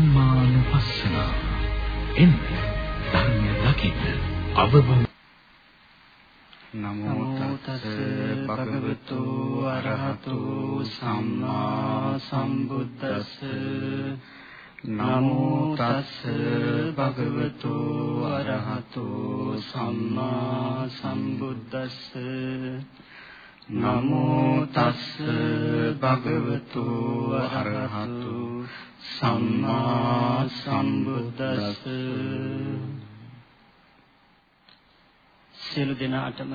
ධම්මානුපස්සන. එන්න ධර්මය දකින්න අවබෝධ. නමෝ තස් භගවතු අරහතු සම්මා සම්බුද්දස්ස. නමෝ තස් භගවතු අරහතු සම්මා සම්බුද්දස්ස. නමෝ තස් භගවතු අරහතු සම්මා සම්බුද්දස්ස. සියලු දෙනාටම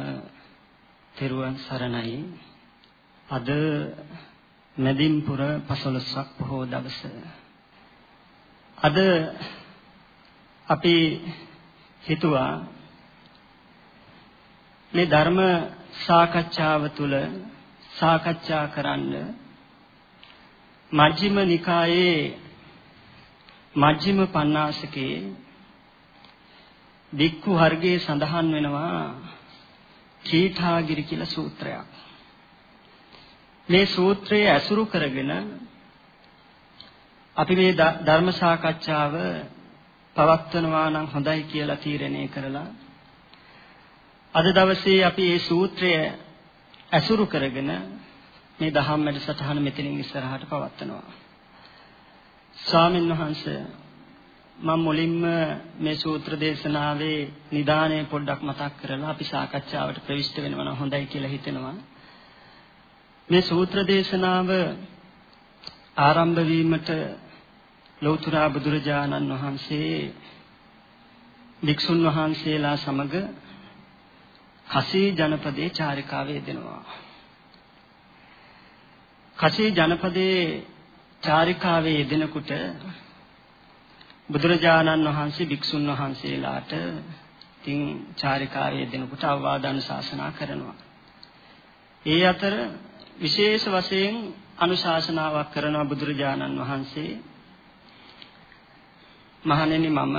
තෙරුවන් සරණයි. අද මැදින්පුර පසළොස්වක් පොහෝ දවස. අද අපි හිතුවා මේ ධර්ම සාකච්ඡාව තුළ සාකච්ඡා කරන්න මජ්ක්‍ධිම නිකායේ මජ්ක්‍ධිම පඤ්ඤාසකේ දික්ඛු වර්ගයේ සඳහන් වෙනවා කීඨාගිරි කියලා සූත්‍රයක්. මේ සූත්‍රය ඇසුරු කරගෙන අපි මේ ධර්ම සාකච්ඡාව පවත්වනවා නම් හොඳයි කියලා තීරණය කරලා අද දවසේ අපි මේ සූත්‍රය ඇසුරු කරගෙන මේ දහම් වැඩසටහන මෙතනින් ඉස්සරහට පවත්වනවා. ස්වාමීන් වහන්සේ මම මුලින්ම මේ සූත්‍ර දේශනාවේ නිදාණය පොඩ්ඩක් මතක් කරලා අපි සාකච්ඡාවට ප්‍රවිෂ්ඨ වෙනවා නම් හොඳයි කියලා හිතෙනවා. මේ සූත්‍ර දේශනාව ආරම්භ වීමට ලෞතර බුදුරජාණන් වහන්සේ වික්ෂුන් වහන්සේලා සමග කසී ජනපදයේ චාරිකාවේ දෙනවා. කසී ජනපදයේ චාරිකාවේ යෙදෙනකොට බුදුරජාණන් වහන්සේ භික්ෂුන් වහන්සේලාට තින් චාරිකාවේ යෙදෙනකොට අවවාද අනුශාසනා කරනවා. ඒ අතර විශේෂ වශයෙන් අනුශාසනාවක් කරන බුදුරජාණන් වහන්සේ මහණෙනි මම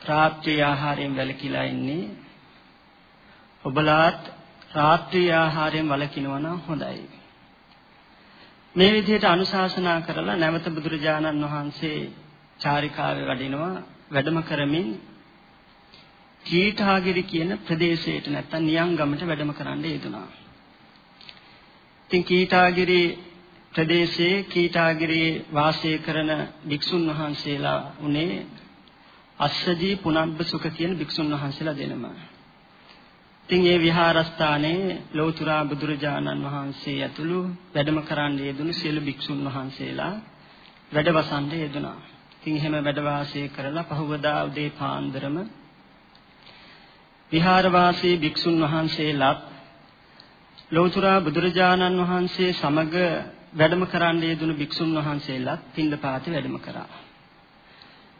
රාත්‍රී ආහාරයෙන් වැළකීලා ඉන්නේ ඔබලාත් රාත්‍රී ආහාරයෙන් වළකිනවා නම් හොඳයි. මේ විදිහට අනුශාසනා කරලා නැවත බුදුරජාණන් වහන්සේ චාරිකාවේ වඩිනවා වැඩම කරමින් කීටාගිරි කියන ප්‍රදේශයට නැත්තම් නියංගමට වැඩම කරන්න යෙදුනා. ඉතින් කීටාගිරි ප්‍රදේශයේ කීටාගිරියේ වාසය කරන භික්ෂුන් වහන්සේලා උනේ අස්සජී පුනබ්බ සුඛ කියන භික්ෂුන් වහන්සේලා දෙනම. ඉතින් මේ විහාරස්ථානයේ ලෞතර බුදුරජාණන් වහන්සේ ඇතුළු වැඩම කරන්න යෙදුණු සියලු භික්ෂුන් වහන්සේලා වැඩවසන්න යෙදුණා. ඉතින් එහෙම වැඩ වාසය කරලා පහවදා උදේ පාන්දරම විහාරවාසී භික්ෂුන් වහන්සේලාත් ලෞතර බුදුරජාණන් වහන්සේ සමග වැඩම කරන්න යෙදුණු භික්ෂුන් වහන්සේලාත් පින්දපාතේ වැඩම කරා.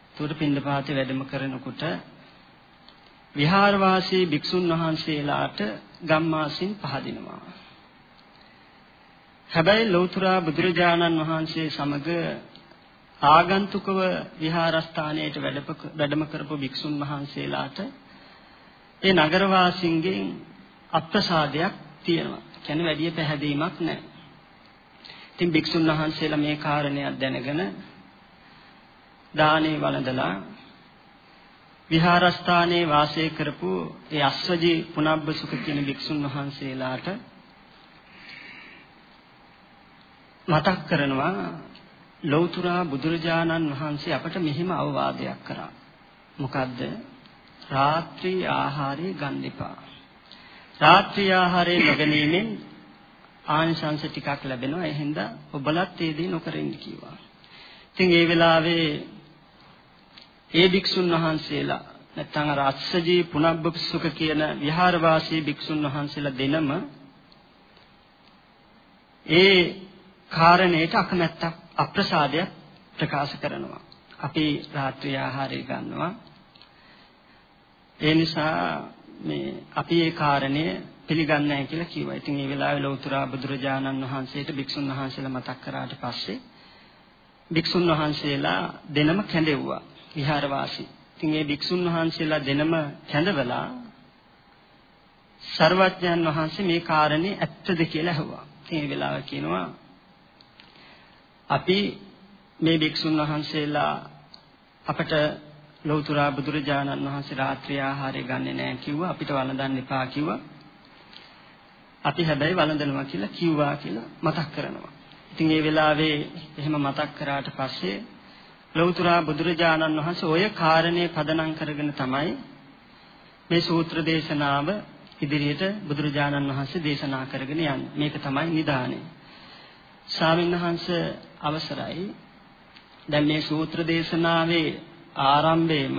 ඒතකොට පින්දපාතේ වැඩම කරනකොට විහාරවාසී භික්ෂුන් වහන්සේලාට ගම්මාසින් පහදිනවා. හැබැයි ලෞතර බුදුරජාණන් වහන්සේ සමග ආගන්තුකව විහාරස්ථානයට වැඩම කරපු භික්ෂුන් වහන්සේලාට ඒ නගරවාසීන්ගෙන් අප්‍රසාදයක් තියෙනවා. කියන්නේ වැඩි පැහැදීමක් නැහැ. ඉතින් භික්ෂුන් වහන්සේලා මේ කාරණයක් දැනගෙන දානේ වළඳලා විහාරස්ථානයේ වාසය කරපු ඒ අස්වජී පුනබ්බ සුඛ කියන භික්ෂුන් වහන්සේලාට මතක් කරනවා ලෞතර බුදුරජාණන් වහන්සේ අපට මෙහිම අවවාදයක් කරා. මොකද්ද? රාත්‍රී ආහාරය ගන්න එපා. රාත්‍රී ආහාරය නොගැනීමෙන් ආනිසංස ටිකක් ලැබෙනවා. ඒ හින්දා ඔබලත් ඒ දේ නොකරින්න කිව්වා. ඉතින් ඒ වෙලාවේ ඒ භික්ෂුන් වහන්සේලා නැත්නම් අර අස්සජී පුනබ්බසුක කියන විහාරවාසී භික්ෂුන් වහන්සේලා දෙනම ඒ කාරණේට අකමැත්තක් අප්‍රසාදයක් ප්‍රකාශ කරනවා. අපි රාත්‍රී ආහාරය ගන්නවා. ඒ නිසා මේ අපි ඒ කාරණය පිළිගන්නේ නැහැ කියලා කිව්වා. ඉතින් ඒ වෙලාවේ ලෞතර බුදුරජාණන් වහන්සේට භික්ෂුන් වහන්සේලා මතක් කරාට පස්සේ භික්ෂුන් වහන්සේලා දෙනම කැඳෙව්වා. විහාරවාසී. ඉතින් මේ භික්ෂුන් වහන්සේලා දෙනම කැඳවලා සර්වඥයන් වහන්සේ මේ කාරණේ ඇත්තද කියලා අහුවා. ඉතින් ඒ වෙලාව කියනවා අපි මේ භික්ෂුන් වහන්සේලා අපට ලෞතර බුදුරජාණන් වහන්සේ රාත්‍රී ආහාරය ගන්නෙ නැහැ කිව්වා අපිට වළඳන්න එපා කිව්වා. අපි හැබැයි වළඳනවා කියලා කිව්වා කියලා මතක් කරනවා. ඉතින් ඒ වෙලාවේ එහෙම මතක් කරාට පස්සේ ලෞතර බුදුරජාණන් වහන්සේ ওই කාරණේ පදනම් කරගෙන තමයි මේ සූත්‍ර දේශනාව ඉදිරියට බුදුරජාණන් වහන්සේ දේශනා කරගෙන යන්නේ. මේක තමයි නිදානේ. ශාමින්වහන්ස අවසරයි. දැන් මේ සූත්‍ර දේශනාවේ ආරම්භයේම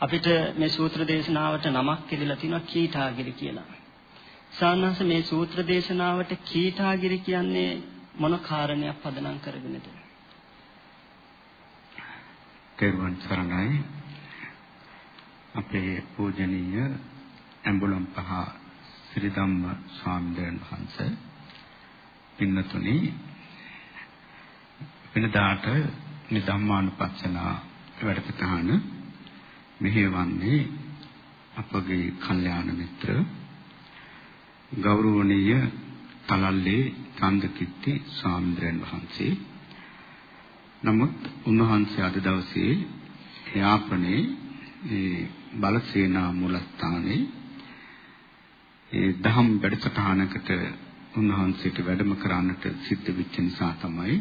අපිට මේ සූත්‍ර දේශනාවට නමක් කියලා තිනවා කීටාගිරි කියලා. සාන්නංශ මේ සූත්‍ර දේශනාවට කීටාගිරි කියන්නේ මොන කාරණයක් පදනම් කරගෙනද? තෙරුවන් සරණයි. අපේ පූජනීය ඇඹුලම් පහ ශ්‍රී ධම්ම ස්වාමීන් වහන්සේ පින්නතුනි වෙනදාට මේ ධම්මානුපස්සනා වැඩසටහන මෙහෙවන්නේ අපගේ කල්යාණ මිත්‍ර ගෞරවනීය තලල්ලේ චන්දකිත්ති ස්වාමීන් වහන්සේ නමුත් උන්වහන්සේ අද දවසේ යාපනයේ ඒ බලසේනා මූලස්ථානයේ ඒ දහම් වැඩසටහනකට උන්වහන්සේට වැඩම කරන්නට සිද්ධ වෙච්ච නිසා තමයි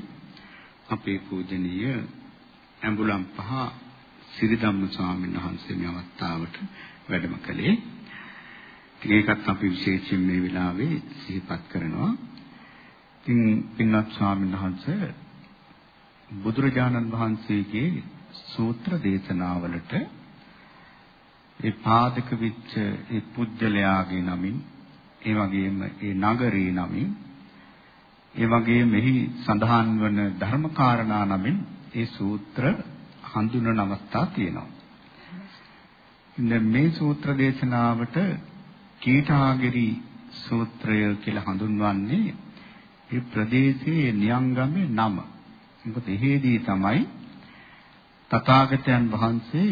අපේ පූජනීය ඇඹුලම් පහ සිරිධම්ම ස්වාමීන් වහන්සේ මේ අවස්ථාවට වැඩම කළේ. ඒකත් අපි විශේෂයෙන් මේ වෙලාවේ සිහිපත් කරනවා. ඉතින් පින්වත් ස්වාමීන් වහන්සේ බුදුරජාණන් වහන්සේගේ සූත්‍ර දේශනාවලට ඒ පාදක විච්ච ඒ පුජ්‍යලයාගේ නමින් ඒ වගේම ඒ නගරේ නමින් ඒ වගේම මෙහි සඳහන් වන ධර්මකාරණා නමින් ඒ සූත්‍ර හඳුන්වන අවස්ථා තියෙනවා. ඉතින් මේ සූත්‍ර දේශනාවට කීටාගිරි සූත්‍රය කියලා හඳුන්වන්නේ ඒ ප්‍රදේශයේ නියංගමේ නම. මොකද එහෙදී තමයි තථාගතයන් වහන්සේ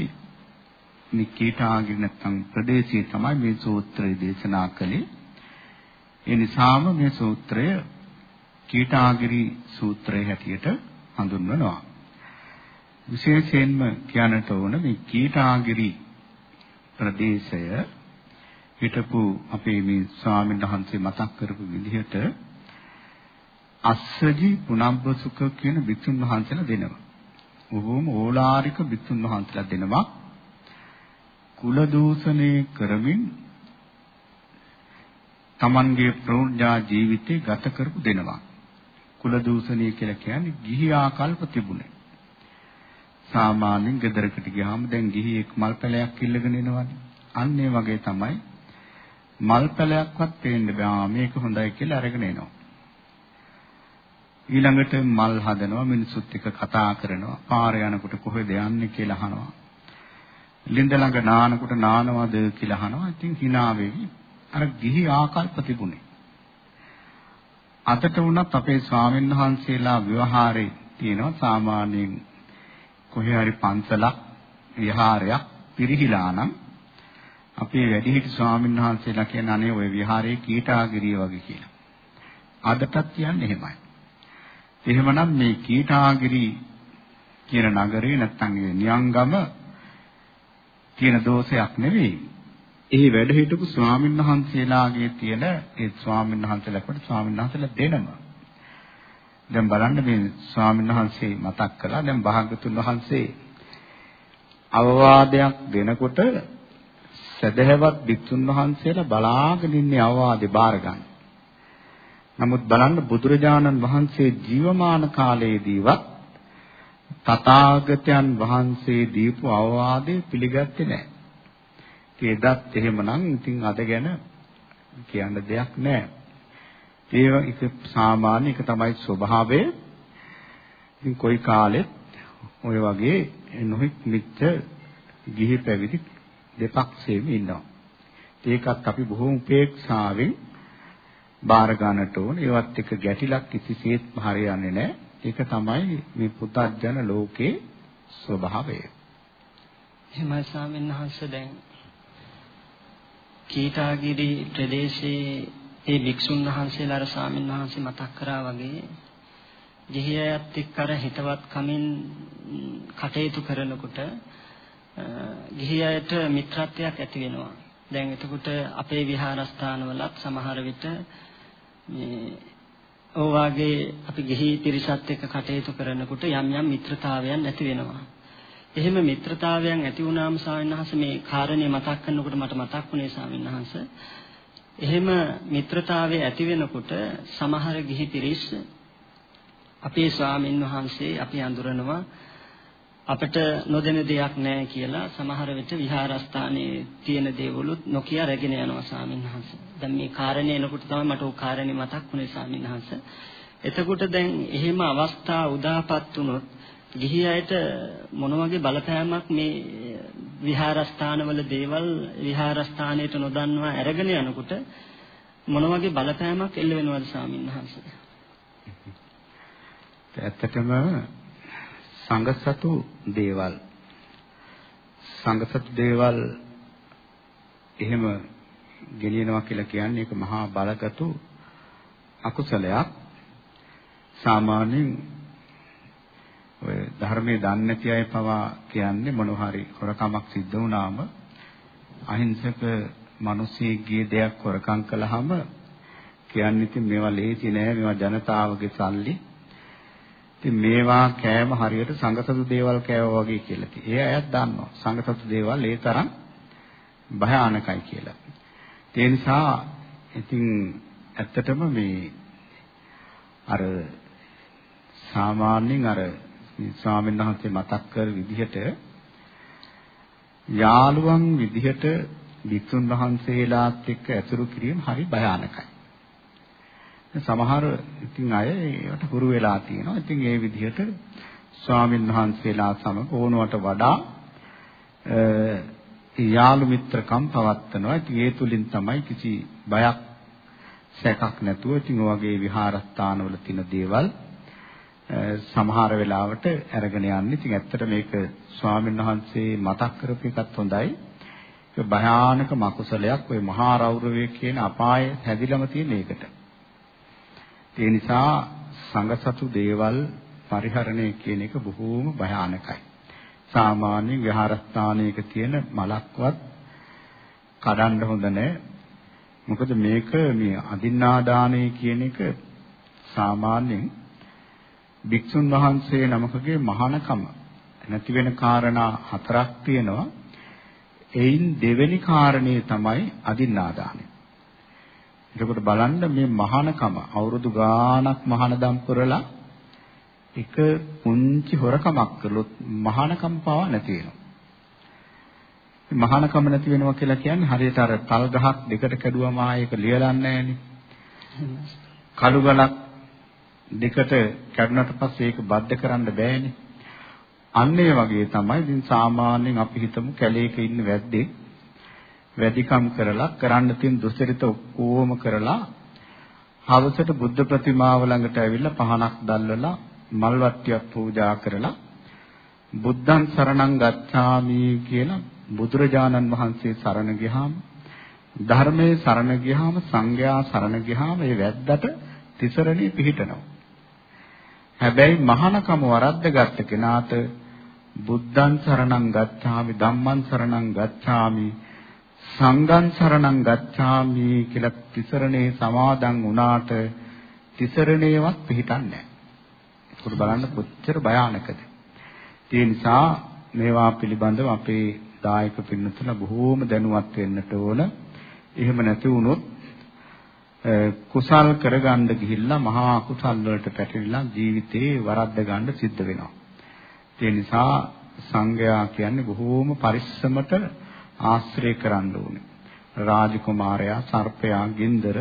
මේ කීටාගිරි නැත්නම් ප්‍රදේශයේ තමයි මේ සූත්‍රය දේශනා කළේ. ඒ නිසාම මේ සූත්‍රය කීටාගිරි සූත්‍රය හැටියට හඳුන්වනවා. විශේෂයෙන්ම කියන්නට ඕන මේ කීටාගිරි ප්‍රදේශය හිටපු අපේ මේ ස්වාමීන් වහන්සේ මතක් කරපු විදිහට අස්සජි පුනබ්බසුක කියන භික්ෂුන් වහන්සේලා දෙනවා. බොහෝම ඕලාරික භික්ෂුන් වහන්සේලා දෙනවා. කුල දූෂණය කරමින් Tamanගේ ප්‍රෞಢා ජීවිතේ ගත කරපු දෙනවා. කුල දූෂණය කියලා කියන්නේ ගිහි ආකල්ප තිබුණේ. සාමාන්‍යයෙන් ගෙදරකට ගියාම දැන් ගිහියෙක් මල් පැලයක් ඉල්ලගෙන එනවනේ. අන්න ඒ වගේ තමයි මල් පැලයක්වත් පේන්න බෑ මේක හොඳයි කියලා අරගෙන එනවා. ඊළඟට මල් හදනවා මිනිසුත් එක්ක කතා කරනවා පාර යනකොට කොහෙද යන්නේ කියලා අහනවා. ලින්ද ළඟ නානකොට නානවද කියලා අහනවා. ඉතින් hina වෙවි. අර ගිහි ආකල්ප තිබුණේ. අතට වුණත් අපේ ස්වාමීන් වහන්සේලා ව්‍යවහාරේ තියෙනවා සාමාන්‍යයෙන් කොහේ හරි පන්සලක් විහාරයක් පිරිහිලා නම් අපේ වැඩිහිටි ස්වාමීන් වහන්සේලා කියන අනේ ওই විහාරයේ කීටාගිරිය වගේ කියලා. අදටත් කියන්නේ එහෙමයි. එහෙමනම් මේ කීටාගිරි කියන නගරේ නැත්තම් නියංගම තියෙන දෝෂයක් නෙවෙයි. එහි වැඩ හිටපු ස්වාමීන් වහන්සේලාගේ තියෙන ඒ ස්වාමීන් වහන්සේලාට ස්වාමීන් වහන්සේලා දෙනම. දැන් බලන්න මේ ස්වාමීන් වහන්සේ මතක් කළා දැන් භාගතුන් වහන්සේ අවවාදයක් දෙනකොට සදහවත් භික්ෂුන් වහන්සේලා බලාගෙන ඉන්නේ අවවාදේ බාර ගන්න. නමුත් බලන්න බුදුරජාණන් වහන්සේ ජීවමාන කාලයේදීවත් තථාගතයන් වහන්සේ දීපු අවවාදය පිළිගත්තේ නැහැ. ඒදත් එහෙමනම් ඉතින් අද ගැන කියන්න දෙයක් නැහැ. ඒක එක සාමාන්‍ය එක තමයි ස්වභාවය. ඉතින් කොයි කාලෙත් ඔය වගේ නොහික් මිච්ඡ ගිහි පැවිදි දෙපක්ෂෙම ඉන්නවා. ඒකත් අපි බොහොම උපේක්ෂාවෙන් බාර ගන්නට ඕන. ඒවත් එක ගැටිලක් කිසිසේත් හරියන්නේ නැහැ. ඒක තමයි මේ පුතත්ජන ලෝකේ ස්වභාවය. එහෙමයි ස්වාමීන් වහන්සේ දැන් කීටාගිරි ප්‍රදේශයේ ඒ භික්ෂුන් වහන්සේලා අර ස්වාමීන් වහන්සේ මතක් කරා වගේ ගිහියත් එක්ක අර හිතවත් කමින් කටයුතු කරනකොට ගිහි අයට මිත්‍රත්වයක් ඇති වෙනවා. දැන් එතකොට අපේ විහාරස්ථානවලත් සමහර විට මේ ඔවාගේ අපි ගිහි පිරිසත් එක්ක කටයුතු කරනකොට යම් යම් මිත්‍රතාවයන් ඇති වෙනවා. එහෙම මිත්‍රතාවයන් ඇති වුණාම ස්වාමීන් මේ කාරණේ මතක් කරනකොට මට මතක් වුණේ ස්වාමීන් එහෙම මිත්‍රතාවය ඇති වෙනකොට සමහර ගිහි පිරිස් අපේ ස්වාමින් වහන්සේ අපි අඳුරනවා අපිට නොදෙන දෙයක් නැහැ කියලා සමහර විට විහාරස්ථානයේ තියෙන දේවලුත් නොකිය රැගෙන යනවා ස්වාමීන් වහන්සේ. දැන් මේ කාරණේ එනකොට තමයි මට ਉਹ කාරණේ මතක් වුණේ ස්වාමීන් වහන්සේ. එතකොට දැන් එහෙම අවස්ථා උදාපත් වුණොත් ගිහි අයට මොන වගේ බලපෑමක් මේ විහාරස්ථානවල දේවල් විහාරස්ථානයට නොදන්වා අරගෙන යනකොට මොන වගේ බලපෑමක් එල්ල වෙනවද ස්වාමීන් වහන්සේ? ඇත්තටම සංගසතු දේවල්. සංගසතු දේවල් එහෙම ගෙනියනවා කියලා කියන්නේ ඒක මහා බලගතු අකුසලයක්. සාමාන්‍යයෙන් ඔය ධර්මයේ දන්නේ නැති අය පවා කියන්නේ මොනවා හරි හොරකමක් සිද්ධ වුණාම අහිංසක මිනිස්සෙක්ගේ දෙයක් හොරකම් කළාම කියන්නේ ඉතින් මේවා ලේසි නෑ මේවා ජනතාවගේ සල්ලි. ඉතින් මේවා කෑම හරියට සංගසතු දේවල් කෑවා වගේ කියලා. ඒ අයත් දන්නවා. සංගසතු දේවල් ඒ තරම් භයානකයි කියලා. ඒ නිසා ඉතින් ඇත්තටම මේ අර සාමාන්‍යයෙන් අර ස්වාමීන් වහන්සේ මතක් කර විදිහට යාළුවන් විදිහට වික්ෂුන් වහන්සේලාත් එක්ක ඇසුරු කිරීම හරි භයානකයි. සමහර ඉතින් අය ඒකට හුරු වෙලා තියෙනවා. ඉතින් ඒ විදිහට ස්වාමීන් වහන්සේලා සමග ඕනවට වඩා යාළු මිත්‍රකම් පවත්නවා. ඉතින් ඒ තුලින් තමයි කිසි බයක් සැකක් නැතුව ඉතින් ඔයගේ විහාරස්ථානවල තියෙන දේවල් සමහර වෙලාවට අරගෙන යන්නේ. ඉතින් ඇත්තට මේක ස්වාමීන් වහන්සේ මතක් කරපු එකත් හොඳයි. ඒක භයානක මකුසලයක්. ওই මහා රෞරවය කියන අපාය හැදිලම තියෙන එකට. ඒ නිසා සංගසතු දේවල් පරිහරණය කියන එක බොහෝම භයානකයි. සාමාන්‍ය විහාරස්ථානයක තියෙන මලක්වත් කඩන්න හොඳ නැහැ. මොකද මේක මේ අදින්නාදානය කියන එක සාමාන්‍යයෙන් භික්ෂුන් වහන්සේ නමකගේ මහානකම නැති වෙන කාරණා හතරක් තියෙනවා. එයින් දෙවෙනි කාරණේ තමයි අදින්නාදානය. එතකොට බලන්න මේ මහානකම අවුරුදු ගාණක් මහානදම් කරලා එක පුංචි හොරකමක් කළොත් මහානකම පවා නැති වෙනවා. මහානකම නැති වෙනවා කියලා කියන්නේ හරියට අර තල් ගහක් දෙකට කැඩුවම ආයේක ලියලන්නේ නැහනේ. කළු ගලක් දෙකට කැඩුනට පස්සේ ඒක බද්ධ කරන්න බෑනේ. අන්න ඒ වගේ තමයි ඉතින් සාමාන්‍යයෙන් අපි හිතමු කැලේක ඉන්න වැද්දෙක් වැඩිකම් කරලා කරන්න තියෙන දුස්චරිත ඔක්කොම කරලා හවසට බුද්ධ ප්‍රතිමාව ළඟට ඇවිල්ලා පහනක් දැල්වලා මල් වට්ටියක් පූජා කරලා බුද්ධං සරණං ගච්ඡාමි කියලා බුදුරජාණන් වහන්සේ සරණ ගියාම ධර්මයේ සරණ ගියාම සංඝයා සරණ ගියාම ඒ වැද්දට තිසරණේ පිහිටනවා. හැබැයි මහානකම වරද්දගත්ත කෙනාට බුද්ධං සරණං ගච්ඡාමි ධම්මං සරණං ගච්ඡාමි සංඝං සරණං ගච්ඡාමි කියලා තිසරණේ සමාදන් වුණාට තිසරණේවත් පිළිටන්නේ නැහැ. ඒක බලන්න කොච්චර භයානකද. ඒ නිසා මේවා පිළිබඳව අපේ දායක පින්නතුල බොහෝම දැනුවත් වෙන්නට ඕන. එහෙම නැති වුණොත් කුසල් කරගන්න ගිහිල්ලා මහා අකුසල් වලට පැටලිලා ජීවිතේ වරද්ද ගන්න සිද්ධ වෙනවා. ඒ නිසා සංඝයා කියන්නේ බොහෝම පරිස්සමට ආශ්‍රය කරන්න ඕනේ. රාජකුමාරයා, සර්පයා, ගින්දර,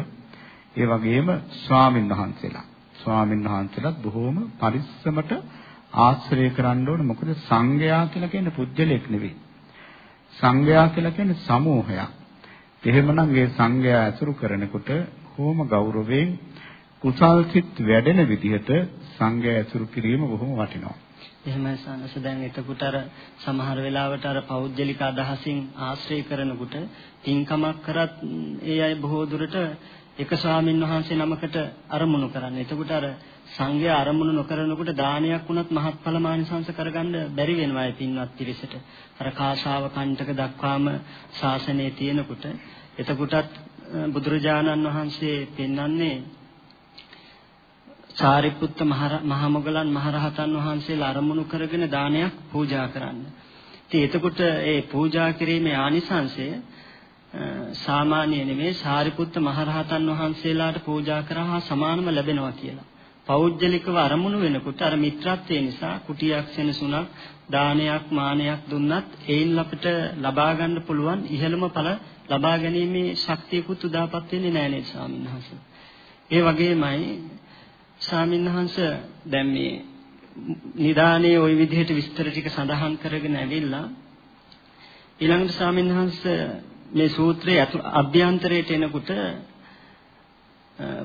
ඒ වගේම ස්වාමින් වහන්සේලා. ස්වාමින් වහන්සේලාත් බොහෝම පරිස්සමට ආශ්‍රය කරන්න ඕනේ. මොකද සංඝයා කියලා කියන්නේ පුජ්‍යලයක් නෙවෙයි. සංඝයා කියලා කියන්නේ සමූහයක්. එහෙමනම් ඒ සංඝයා ඇසුරු කරනකොට කොහොම ගෞරවයෙන් කුසල් සිත් වැඩෙන විදිහට සංඝයා ඇසුරු කිරීම බොහොම වටිනවා. එහෙමයි සනස දැන් එතකොට අර සමහර වෙලාවට අර පෞද්ගලික අදහසින් ආශ්‍රය කරනකොට පින්කමක් කරත් ඒ අය බොහෝ දුරට එක ස්වාමින් වහන්සේ නමකට අරමුණු කරන්නේ. එතකොට අර සංඝයා අරමුණු නොකරනකොට දානයක් වුණත් මහත්ඵල මානසංශ කරගන්න බැරි වෙනවා ඒ පින්වත් පිරිසට. අර කාශාව කණ්ඩක දක්වාම ශාසනයේ තියෙනකොට එතකොටත් බුදුරජාණන් වහන්සේ පෙන්වන්නේ සාරිපුත්ත මහමොගලන් මහරහතන් වහන්සේලා අරමුණු කරගෙන දානයක් පූජා කරන්න. ඉතින් එතකොට ඒ පූජා කිරීමේ ආනිසංශය සාමාන්‍ය නෙමෙයි සාරිපුත්ත මහරහතන් වහන්සේලාට පූජා කරා සමානම ලැබෙනවා කියලා. පෞද්ගලිකව අරමුණු වෙනකොට අර මිත්‍රත්වය නිසා කුටියක් සෙනසුණක් දානයක් මානයක් දුන්නත් ඒයින් අපිට ලබා ගන්න පුළුවන් ඉහළම ඵල ලබා ගැනීමේ ශක්තියකුත් උදාපත් වෙන්නේ නැහැ නේද ස්වාමීන් වහන්සේ. ඒ වගේමයි ස්වාමීන් වහන්සේ දැන් මේ නිදානේ ওই විදිහට විස්තර ටික සඳහන් කරගෙන ඇවිල්ලා ඊළඟට ස්වාමීන් වහන්සේ මේ සූත්‍රයේ අභ්‍යන්තරයට එනකොට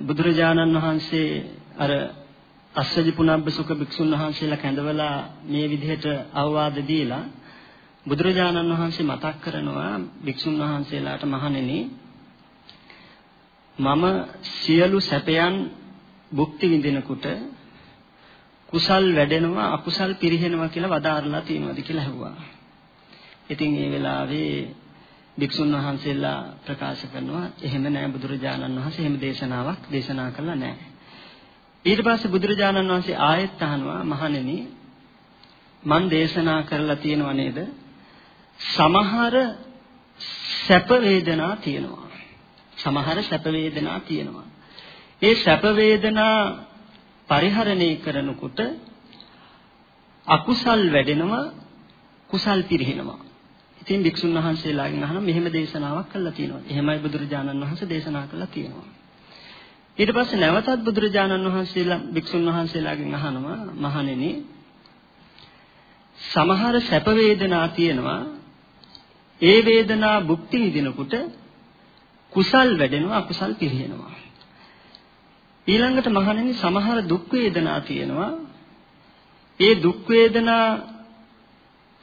බුදුරජාණන් වහන්සේ අර අස්සජි පුනබ්බ සුඛ භික්ෂුන් වහන්සේලා කැඳවලා මේ විදිහට අවවාද දීලා බුදුරජාණන් වහන්සේ මතක් කරනවා භික්ෂුන් වහන්සේලාට මහණෙනි මම සියලු සැපයන් භුක්ති විඳිනකොට කුසල් වැඩෙනවා අකුසල් පිරිහෙනවා කියලා වදාarලා තියෙනවද කියලා අහුවා. ඉතින් ඒ වෙලාවේ භික්ෂුන් වහන්සේලා ප්‍රකාශ කරනවා එහෙම නෑ බුදුරජාණන් වහන්සේ එහෙම දේශනාවක් දේශනා කළා නෑ. ඊට පස්සේ බුදුරජාණන් වහන්සේ ආයෙත් අහනවා මහණෙනි මන් දේශනා කරලා තියෙනව නේද? සමහර සැප වේදනා තියෙනවා. සමහර සැප වේදනා තියෙනවා. ඒ සැප වේදනා පරිහරණය කරනකොට අකුසල් වැඩෙනවා කුසල් පිරිනනවා. ඉතින් භික්ෂුන් වහන්සේලාගෙන් අහනවා මෙහෙම දේශනාවක් කළා තියෙනවා. එහෙමයි බුදුරජාණන් වහන්සේ දේශනා කළා තියෙනවා. ඊට පස්සේ නැවතත් බුදුරජාණන් වහන්සේලා භික්ෂුන් වහන්සේලාගෙන් අහනවා මහණෙනි සමහර සැප වේදනා තියෙනවා ඒ වේදනා භුක්ති විඳිනකොට කුසල් වැඩෙනවා අකුසල් පිරිනනවා ඊළඟට මහණෙනි සමහර දුක් වේදනා තියෙනවා. ඒ දුක් වේදනා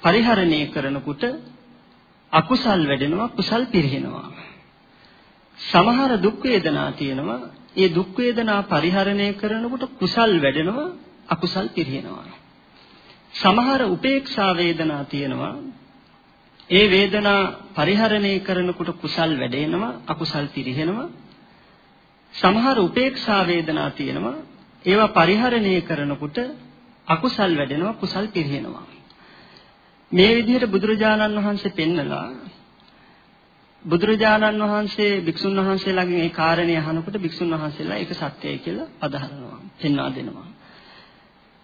පරිහරණය කරනකොට අකුසල් වැඩෙනවා කුසල් පිරිනනවා සමහර දුක් වේදනා තියෙනවා. ඒ දුක් වේදනා පරිහරණය කරනකොට කුසල් වැඩෙනවා අකුසල් පිරිනනවා සමහර උපේක්ෂා වේදනා තියෙනවා. ඒ වේදනා පරිහරණය කරනකොට කුසල් වැඩෙනවා අකුසල් පිරිහෙනවා සමහර උපේක්ෂා වේදනා තියෙනවා. ඒවා පරිහරණය කරනකොට අකුසල් වැඩෙනවා කුසල් පිරිහෙනවා මේ විදිහට බුදුරජාණන් වහන්සේ පෙන්නලා බුදුරජාණන් වහන්සේ භික්ෂුන් වහන්සේලාගෙන් ඒ කාරණේ අහනකොට භික්ෂුන් වහන්සේලා ඒක සත්‍යයි කියලා අදහනවා පෙන්වා දෙනවා.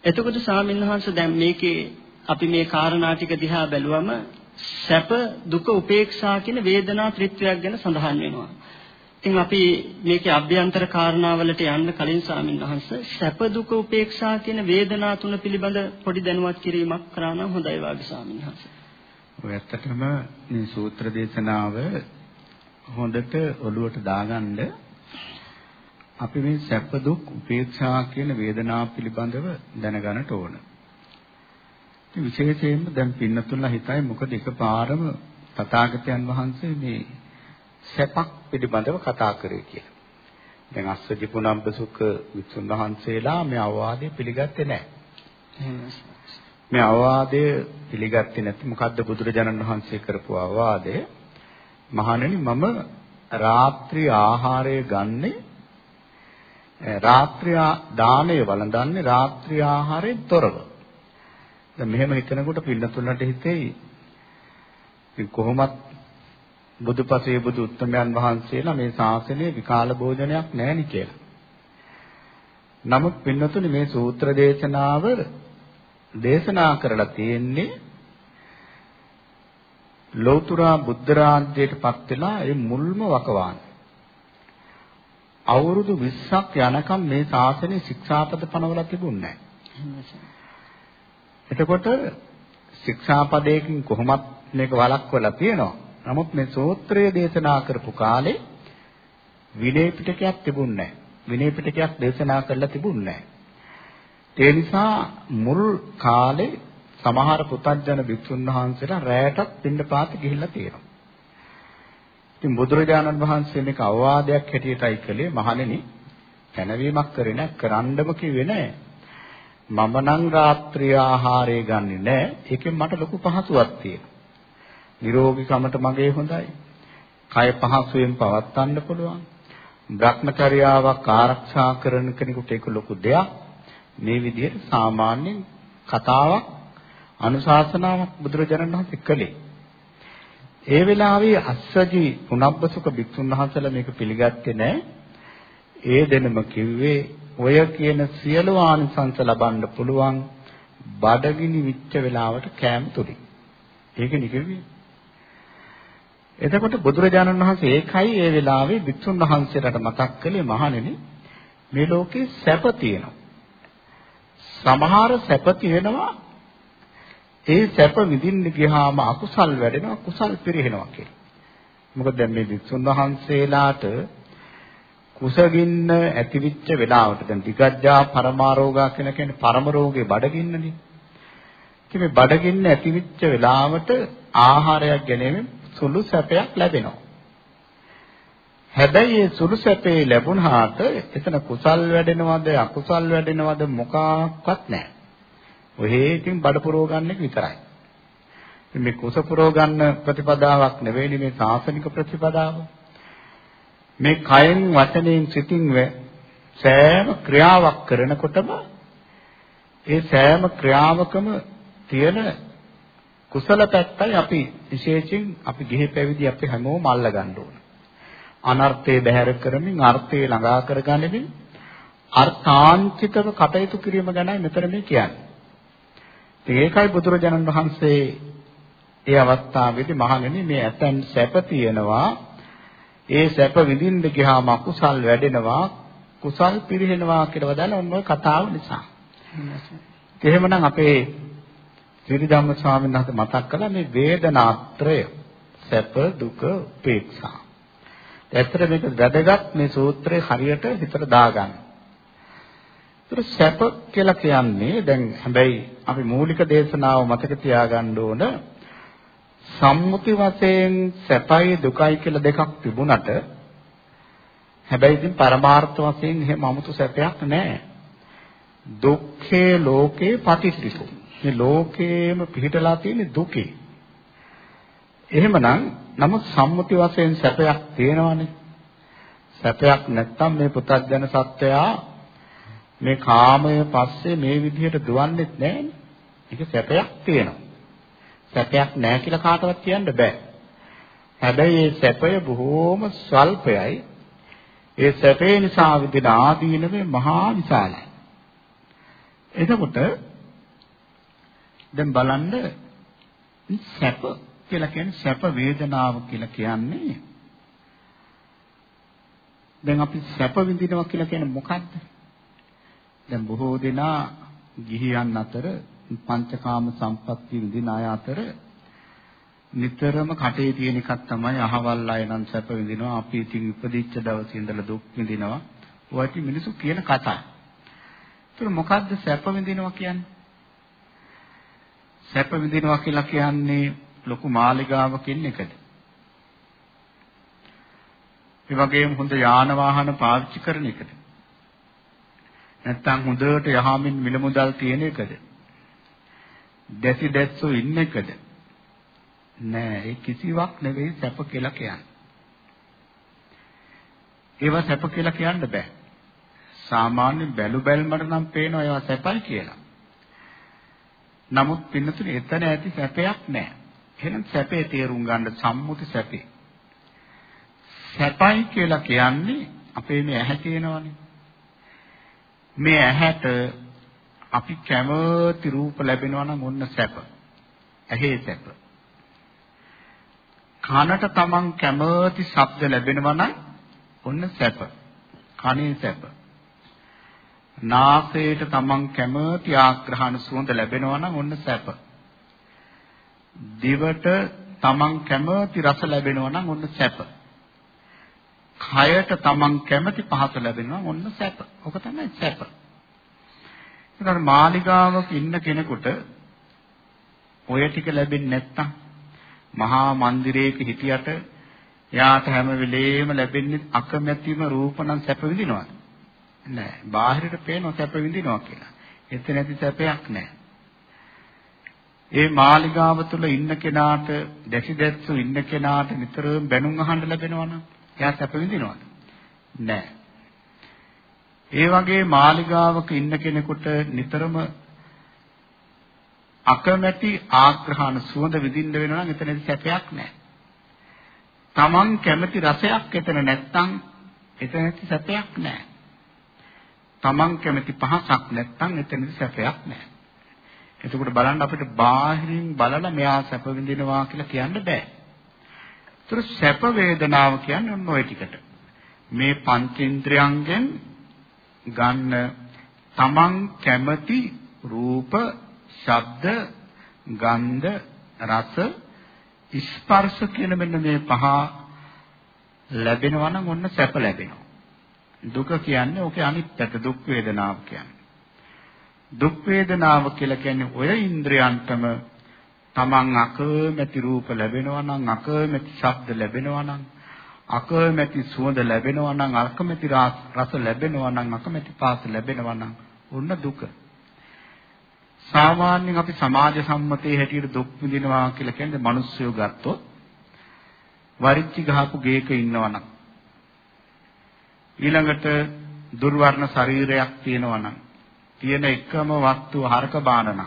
එතකොට ස්වාමීන් වහන්සේ දැන් මේකේ අපි මේ කාරණා ටික දිහා බැලුවම සැප දුක උපේක්ෂා කියන වේදනා ත්‍රිත්වයක් ගැන සඳහන් වෙනවා. ඉතින් අපි මේකේ අභ්‍යන්තර කාරණාවලට යන්න කලින් ස්වාමීන් වහන්සේ සැප දුක උපේක්ෂා කියන වේදනා තුන පිළිබඳ පොඩි දැනුවත් කිරීමක් කරා නම් හොඳයි වාගේ ස්වාමීන් වහන්සේ. ඔය ඇත්තටම මේ සූත්‍ර දේශනාව හොඳට ඔළුවට දාගන්න අපි මේ සැප දුක් උපේක්ෂා කියන වේදනා පිළිබඳව දැනගන්නට ඕන. ඉතින් විශේෂයෙන්ම දැන් පින්නතුල්ලා හිතයි මොකද එකපාරම තථාගතයන් වහන්සේ මේ සැපක් පිළිබඳව කතා කරේ කියලා. දැන් අස්සජි පුනම්බ සුඛ විසුන් වහන්සේලා මේ අවවාදය පිළිගත්තේ නැහැ. මේ අවවාදය පිළිගත්තේ නැති මොකද්ද බුදුරජාණන් වහන්සේ කරපු අවවාදය? මහණෙනි මම රාත්‍රී ආහාරය ගන්නේ රාත්‍රී දාණය වළඳන්නේ රාත්‍රී ආහාරයෙන් තොරව. දැන් මෙහෙම හිතනකොට පින්නතුලට හිතෙයි කොහොමත් බුදුපසේ බුදු උත්තමයන් වහන්සේලා මේ ශාසනයේ විකාල භෝජනයක් නැහෙනි කියලා. නමුත් පින්නතුනි මේ සූත්‍ර දේශනාව දේශනා කරලා තියෙන්නේ ලෞතුරා බුද්ධ රාජ්‍යයට පත් වෙලා ඒ මුල්ම වකවාන. අවුරුදු 20ක් යනකම් මේ ශාසනය ශික්ෂාපද පනවලා තිබුණේ නැහැ. එතකොට ශික්ෂාපදයකින් කොහොමත් මේක වළක්වලා තියෙනවා. නමුත් මේ සූත්‍රය දේශනා කරපු කාලේ විනය පිටකයක් තිබුණේ නැහැ. විනය පිටකයක් දේශනා කරලා තිබුණේ නැහැ. ඒ නිසා මුල් කාලේ සමහර පුතත්ජන භික්ෂුන් වහන්සේලා රැයටත් පින්නපාත ගිහිල්ලා තියෙනවා. ඉතින් බුදුරජාණන් වහන්සේ මේක අවවාදයක් හැටියටයි කළේ මහණෙනි පැනවීමක් කරේ නැහැ කරන්නම කිව්වේ නැහැ. මම නම් රාත්‍රී ආහාරය ගන්නෙ නැහැ. ඒකෙන් මට ලොකු පහසුවක් තියෙනවා. නිරෝගීකමට මගේ හොඳයි. කය පහසුවෙන් පවත්වන්න පුළුවන්. භ්‍රමචර්යාවක් ආරක්ෂා කරන කෙනෙකුට ඒක ලොකු දෙයක්. මේ විදිහට සාමාන්‍යයෙන් කතාවක් අනුශාසනාවක් බුදුරජාණන් වහන්සේ කළේ. ඒ වෙලාවේ අස්සජි පුනබ්බසුක භික්ෂුන් වහන්සේලා මේක පිළිගත්තේ නැහැ. ඒ දෙනම කිව්වේ ඔය කියන සියලු ආනිසංස ලබන්න පුළුවන් බඩගිනි විච්ච වෙලාවට කෑම තුලින්. ඒක නිකෙව්වේ. එතකොට බුදුරජාණන් වහන්සේ ඒකයි ඒ වෙලාවේ භික්ෂුන් වහන්සේලාට මතක් කළේ මහණෙනි මේ ලෝකේ සැප තියෙනවා. සමහර සැප තියෙනවා ඒ සැප විඳින්න ගියාම අකුසල් වැඩෙනවා කුසල් පිරිහෙනවා කියලා. මොකද දැන් මේ වික්ෂුන් වහන්සේලාට කුසගින්න ඇතිවිච්ච වෙලාවට දැන් විගජ්ජා පරමාරෝගා කියන කියන්නේ පරම රෝගේ බඩගින්නනේ. ඉතින් මේ බඩගින්න ඇතිවිච්ච වෙලාවට ආහාරයක් ගැනීමෙන් සුළු සැපයක් ලැබෙනවා. හැබැයි මේ සුළු සැපේ ලැබුණාට එතන කුසල් වැඩෙනවද අකුසල් වැඩෙනවද මොකක්වත් නැහැ. ඔහේ ඉතින් බඩ පුරව ගන්න එක විතරයි. මේ කුස පුරව ගන්න ප්‍රතිපදාවක් නෙවෙයි මේ සාසනික ප්‍රතිපදාව. මේ කයෙන් වචනයෙන් සිතින් සෑම ක්‍රියාවක් කරනකොටම ඒ සෑම ක්‍රියාවකම තියෙන කුසල පැත්තයි අපි විශේෂයෙන් අපි ගිහි පැවිදි අපි හැමෝම අල්ල ගන්න ඕන. අනර්ථය බැහැර කරමින් අර්ථය ළඟා කරගනිමින් අර්ථාන්විතව කටයුතු කිරීම ගැනයි මෙතන මේ කියන්නේ. ඒකයි බුදුරජාණන් වහන්සේ ඒ අවස්ථාවේදී මහණෙනි මේ ඇතන් සැප තියෙනවා ඒ සැප විඳින්න ගියාම අකුසල් වැඩෙනවා කුසල් පිරිහෙනවා කියලා වදාළ ඔන්න ඔය කතාව නිසා. එහෙමනම් අපේ ත්‍රිවිධම්ම ස්වාමීන් වහන්සේ මතක් කළා මේ වේදනාත්‍රය සැප දුක උපේක්ෂා. ඇත්තට මේක වැදගත් මේ සූත්‍රය හරියට හිතට දාගන්න. ඒතර සැප කියලා කියන්නේ දැන් හැබැයි අපි මූලික දේශනාව මතක තියාගන්න ඕන සම්මුති වශයෙන් සැපයි දුකයි කියලා දෙකක් තිබුණට හැබැයි ඉතින් පරමාර්ථ වශයෙන් එහෙම 아무තු සැපයක් නැහැ. දුක්ඛේ ලෝකේ පටිච්චිකෝ. මේ ලෝකේම පිහිටලා තියෙන දුකේ. එහෙමනම් නමුත් සම්මුති වශයෙන් සැපයක් තියෙනවනේ. සැපයක් නැත්තම් මේ පුතත්ජන සත්වයා මේ කාමය පස්සේ මේ විදිහට දුවන්නේත් නැහැනේ. ඒක සැපයක් තියෙනවා. සැපයක් නැහැ කියලා කාටවත් කියන්න බෑ. හැබැයි මේ සැපය බොහෝම ස්වල්පයයි. ඒ සැපේ නිසා විදින ආදීනවේ මහා විශාලයි. එතකොට දැන් බලන්න සැප කියලා කියන්නේ සැප වේදනාව කියලා කියන්නේ දැන් අපි සැප විඳිනවා කියලා කියන්නේ මොකද්ද? දැන් බොහෝ දෙනා ගිහියන් අතර පංචකාම සම්පත්තිය විඳින අය අතර නිතරම කටේ තියෙන එකක් තමයි අහවල් අය නම් සැප විඳිනවා අපි ඉතින් ඉපදිච්ච දවසේ ඉඳලා දුක් විඳිනවා ඔයටි මිනිස්සු කියන කතා. ඒතර මොකද්ද සැප විඳිනවා කියන්නේ? සැප විඳිනවා කියලා කියන්නේ ලොකු මාලිගාවකින් එකද? ඒ වගේම හොඳ යාන වාහන පාවිච්චි කරන එකද? නැත්තම් හොඳට යහමින් මිල මුදල් තියෙන එකද? දැසි දැස්සෝ ඉන්න එකද? නෑ ඒ කිසිවක් නෙවෙයි සැප කියලා කියන්නේ. ඒවා සැප කියලා කියන්න බෑ. සාමාන්‍ය බැලු බැලමට නම් පේනවා ඒවා සැපයි කියලා. නමුත් පින්නතුනේ එතන ඇති සැපයක් නෑ. එහෙනම් සැපේ තේරුම් ගන්න සම්මුති සැපේ. සැපයි කියලා කියන්නේ අපේ මේ ඇහැ තියෙනවනේ. මේ ඇහැට අපි කැමති රූප ලැබෙනවා නම් ඔන්න සැප. ඇහි සැප. කනට තමන් කැමති ශබ්ද ලැබෙනවා නම් ඔන්න සැප. කනේ සැප. නාසයට තමන් කැමති ආග්‍රහණ සුවඳ ලැබෙනවා නම් ඔන්න සැප. දිවට තමන් කැමති රස ලැබෙනවා නම් ඔන්න සැප. කයට තමන් කැමති පහස ලැබෙනවා ඔන්න සැප. ඔක තමයි සැප. ඒතර මාලිගාවක ඉන්න කෙනෙකුට ඔය ටික ලැබෙන්නේ නැත්තම් මහා මන්දිරයක හිටියට එයාට හැම වෙලේම ලැබෙන්නේ අකමැතිම රූප නම් සැප විඳිනවද? නෑ. බාහිරට පේනවා සැප විඳිනවා කියලා. එතන නැති සැපයක් නෑ. ඒ මාලිගාව තුළ ඉන්න කෙනාට දැසි දැස්සු ඉන්න කෙනාට නිතරම බැනුම් අහන්න ලැබෙනවා නම් එයා සැප විඳිනවද? නෑ. ඒ වගේ මාලිගාවක ඉන්න කෙනෙකුට නිතරම අකමැති ආග්‍රහණ සුවඳ විඳින්න වෙනවා නම් එතනදී සැපයක් නැහැ. Taman කැමති රසයක් එතන නැත්තම් එතනදී සැපයක් නැහැ. Taman කැමති පහසක් නැත්තම් එතනදී සැපයක් නැහැ. එතකොට බලන්න අපිට බාහිරින් බලලා මෙයා සැප විඳිනවා කියලා කියන්න බෑ. ඒතර සැප වේදනාව කියන්නේ ඔන්න ඔය ටිකට. මේ පංචේන්ද්‍රයන්ගෙන් ගන්න තමන් කැමති රූප ශබ්ද, ගන්ධ, රස, ස්පර්ශ කියන මෙන්න මේ පහ ලැබෙනවා නම් ඔන්න සැප ලැබෙනවා. දුක කියන්නේ ඕකේ අනිත් පැත්ත දුක් වේදනාව කියන්නේ. දුක් වේදනාව කියලා කියන්නේ ඔය ඉන්ද්‍රයන්ටම තමන් අකමැති රූප ලැබෙනවා නම් අකමැති ශබ්ද ලැබෙනවා නම් අකමැති සුවඳ ලැබෙනවා නම් අකමැති රස ලැබෙනවා නම් අකමැති පාස ලැබෙනවා නම් ඔන්න දුක. සාමාන්‍යයෙන් අපි සමාජ සම්මතයේ හැටියට දුක් විඳිනවා කියලා කියන්නේ මිනිස්සුયો ගත්තොත් වරිච්චි ගහපු ගේක ඉන්නවනම් ඊළඟට දුර්වර්ණ ශරීරයක් තියෙනවනම් තියෙන එකම වස්තුව හරක බානනම්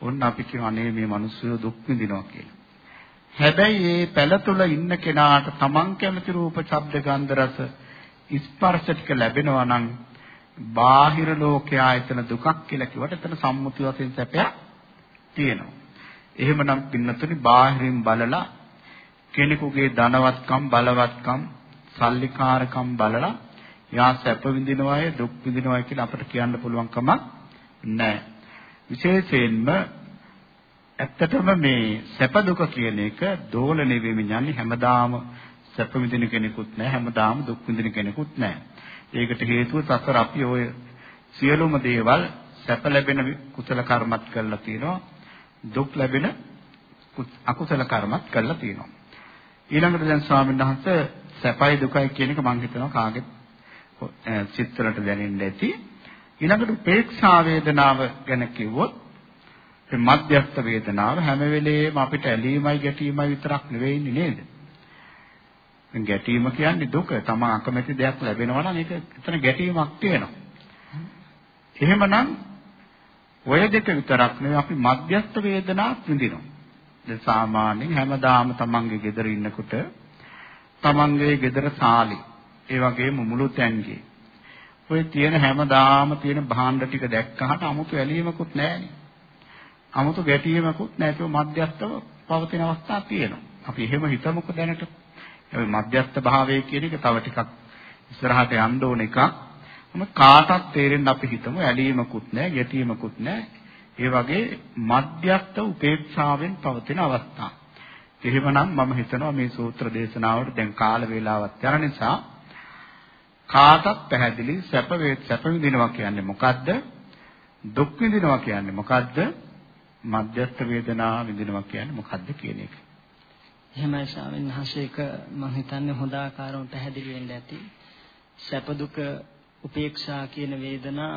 ඔන්න අපි කියන අනේ මේ මිනිස්සුયો දුක් විඳිනවා කියලා. හැබැයි මේ පැල තුල ඉන්න කෙනාට තමන් කැමති රූප, ශබ්ද, ගන්ධ, රස, ස්පර්ශ ටික ලැබෙනවා නම් බාහිර ලෝකයා එතන දුකක් කියලා කිව්වට එතන සම්මුති වශයෙන් සැපයක් තියෙනවා. එහෙමනම් පින්නතුනි බාහිරින් බලලා කෙනෙකුගේ ධනවත්කම් බලවත්කම් සල්ලිකාරකම් බලලා යා සැප විඳිනවාය දුක් විඳිනවාය කියලා අපිට කියන්න පුළුවන් කමක් නැහැ. විශේෂයෙන්ම ඇත්තටම මේ සැප දුක කියන එක දෝලණය වෙමින් යන්නේ හැමදාම සැප විඳින කෙනෙකුත් නැහැ හැමදාම දුක් විඳින කෙනෙකුත් නැහැ. ඒකට හේතුව සසර අපි ඔය සියලුම දේවල් සැප ලැබෙන කුසල කර්මත් කරලා තියෙනවා දුක් ලැබෙන අකුසල කර්මත් කරලා තියෙනවා ඊළඟට දැන් ස්වාමීන් වහන්සේ සැපයි දුකයි කියන එක මම හිතනවා කාගෙත් සිත්වලට දැනෙන්න ඇති ඊළඟට උපේක්ෂා වේදනාව ගැන කිව්වොත් මේ මධ්‍යස්ථ වේදනාව හැම වෙලේම අපිට ඇලීමයි ගැටීමයි විතරක් නෙවෙයි නේද ගැටීම කියන්නේ දුක. තම අකමැති දෙයක් ලැබෙනවා නම් ඒක එතන ගැටීමක් තියෙනවා. එහෙමනම් ඔය දෙක විතරක් නෙවෙයි අපි මධ්‍යස්ථ වේදනාත් විඳිනවා. දැන් සාමාන්‍යයෙන් හැමදාම තමන්ගේ ගෙදර ඉන්නකොට තමන්ගේ ගෙදර සාලේ ඒ වගේම මුළු තැන්ගේ ඔය තියෙන හැමදාම තියෙන භාණ්ඩ ටික දැක්කහට 아무තු ඇලීමකුත් නැහැනේ. 아무තු ගැටීමකුත් නැතිව මධ්‍යස්ථව පවතින අවස්ථා තියෙනවා. අපි එහෙම හිතමුකෝ දැනට. ඒ මධ්‍යස්ථ භාවය කියන එක තව ටිකක් ඉස්සරහට යන්න ඕන එකක්. මම කාටත් තේරෙන්න අපි හිතමු ඇලීමකුත් නැහැ, ගැටීමකුත් නැහැ. ඒ වගේ මධ්‍යස්ථ උපේක්ෂාවෙන් පවතින අවස්ථා. එහෙමනම් මම හිතනවා මේ සූත්‍ර දේශනාවට දැන් කාල වේලාවක් යන නිසා කාටත් පැහැදිලි සැප වේ සැප විඳිනවා කියන්නේ මොකද්ද? දුක් විඳිනවා කියන්නේ මොකද්ද? මධ්‍යස්ථ වේදනා විඳිනවා කියන්නේ මොකද්ද කියන එක. එහෙමයි ස්වාමීන් වහන්සේක මම හිතන්නේ හොඳ ආකාරව පැහැදිලි වෙන්න ඇති. සැප දුක උපේක්ෂා කියන වේදනා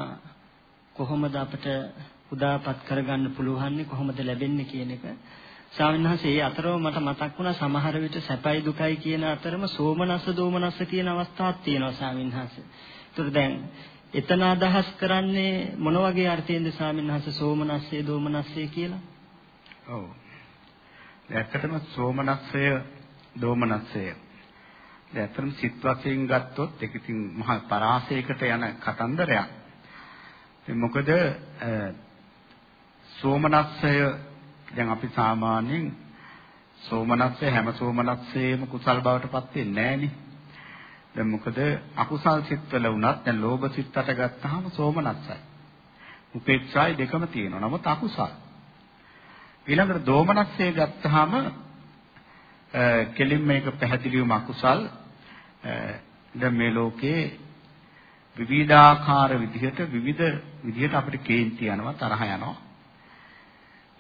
කොහොමද අපට උදාපත් කරගන්න පුළුවන්නේ කොහොමද ලැබෙන්නේ කියන එක ස්වාමීන් වහන්සේ ඒ අතරම මට මතක් වුණා සමහර විට සැපයි දුකයි කියන අතරම සෝමනස්ස දෝමනස්ස කියන අවස්ථාවක් තියෙනවා ස්වාමීන් වහන්සේ. ඒතර දැන් එතන අදහස් කරන්නේ මොන වගේ අර්ථයෙන්ද ස්වාමීන් වහන්සේ සෝමනස්සේ දෝමනස්සේ කියලා? ඔව්. ඇත්තටම සෝමනස්සය දෝමනස්සය. දැන් ඇත්තටම සිත් වශයෙන් ගත්තොත් ඒක ඉතින් මහා පරාසයකට යන කතන්දරයක්. ඉතින් මොකද සෝමනස්සය දැන් අපි සාමාන්‍යයෙන් සෝමනස්සය හැම සෝමනස්සයේම කුසල් බවට පත් වෙන්නේ නැහනේ. දැන් මොකද අකුසල් සිත්වල වුණත් දැන් ලෝභ සිත් අට ගත්තාම සෝමනස්සයි. උපේක්ෂායි දෙකම තියෙනවා. නමුත් අකුසල්. ඊළඟට දෝමනස්සේ ගත්තාම කෙලින් මේක පැහැදිලිවම අකුසල් දැන් මේ ලෝකේ විවිධාකාර විදිහට විවිධ විදිහට අපිට කේන්ති යනවා තරහ යනවා.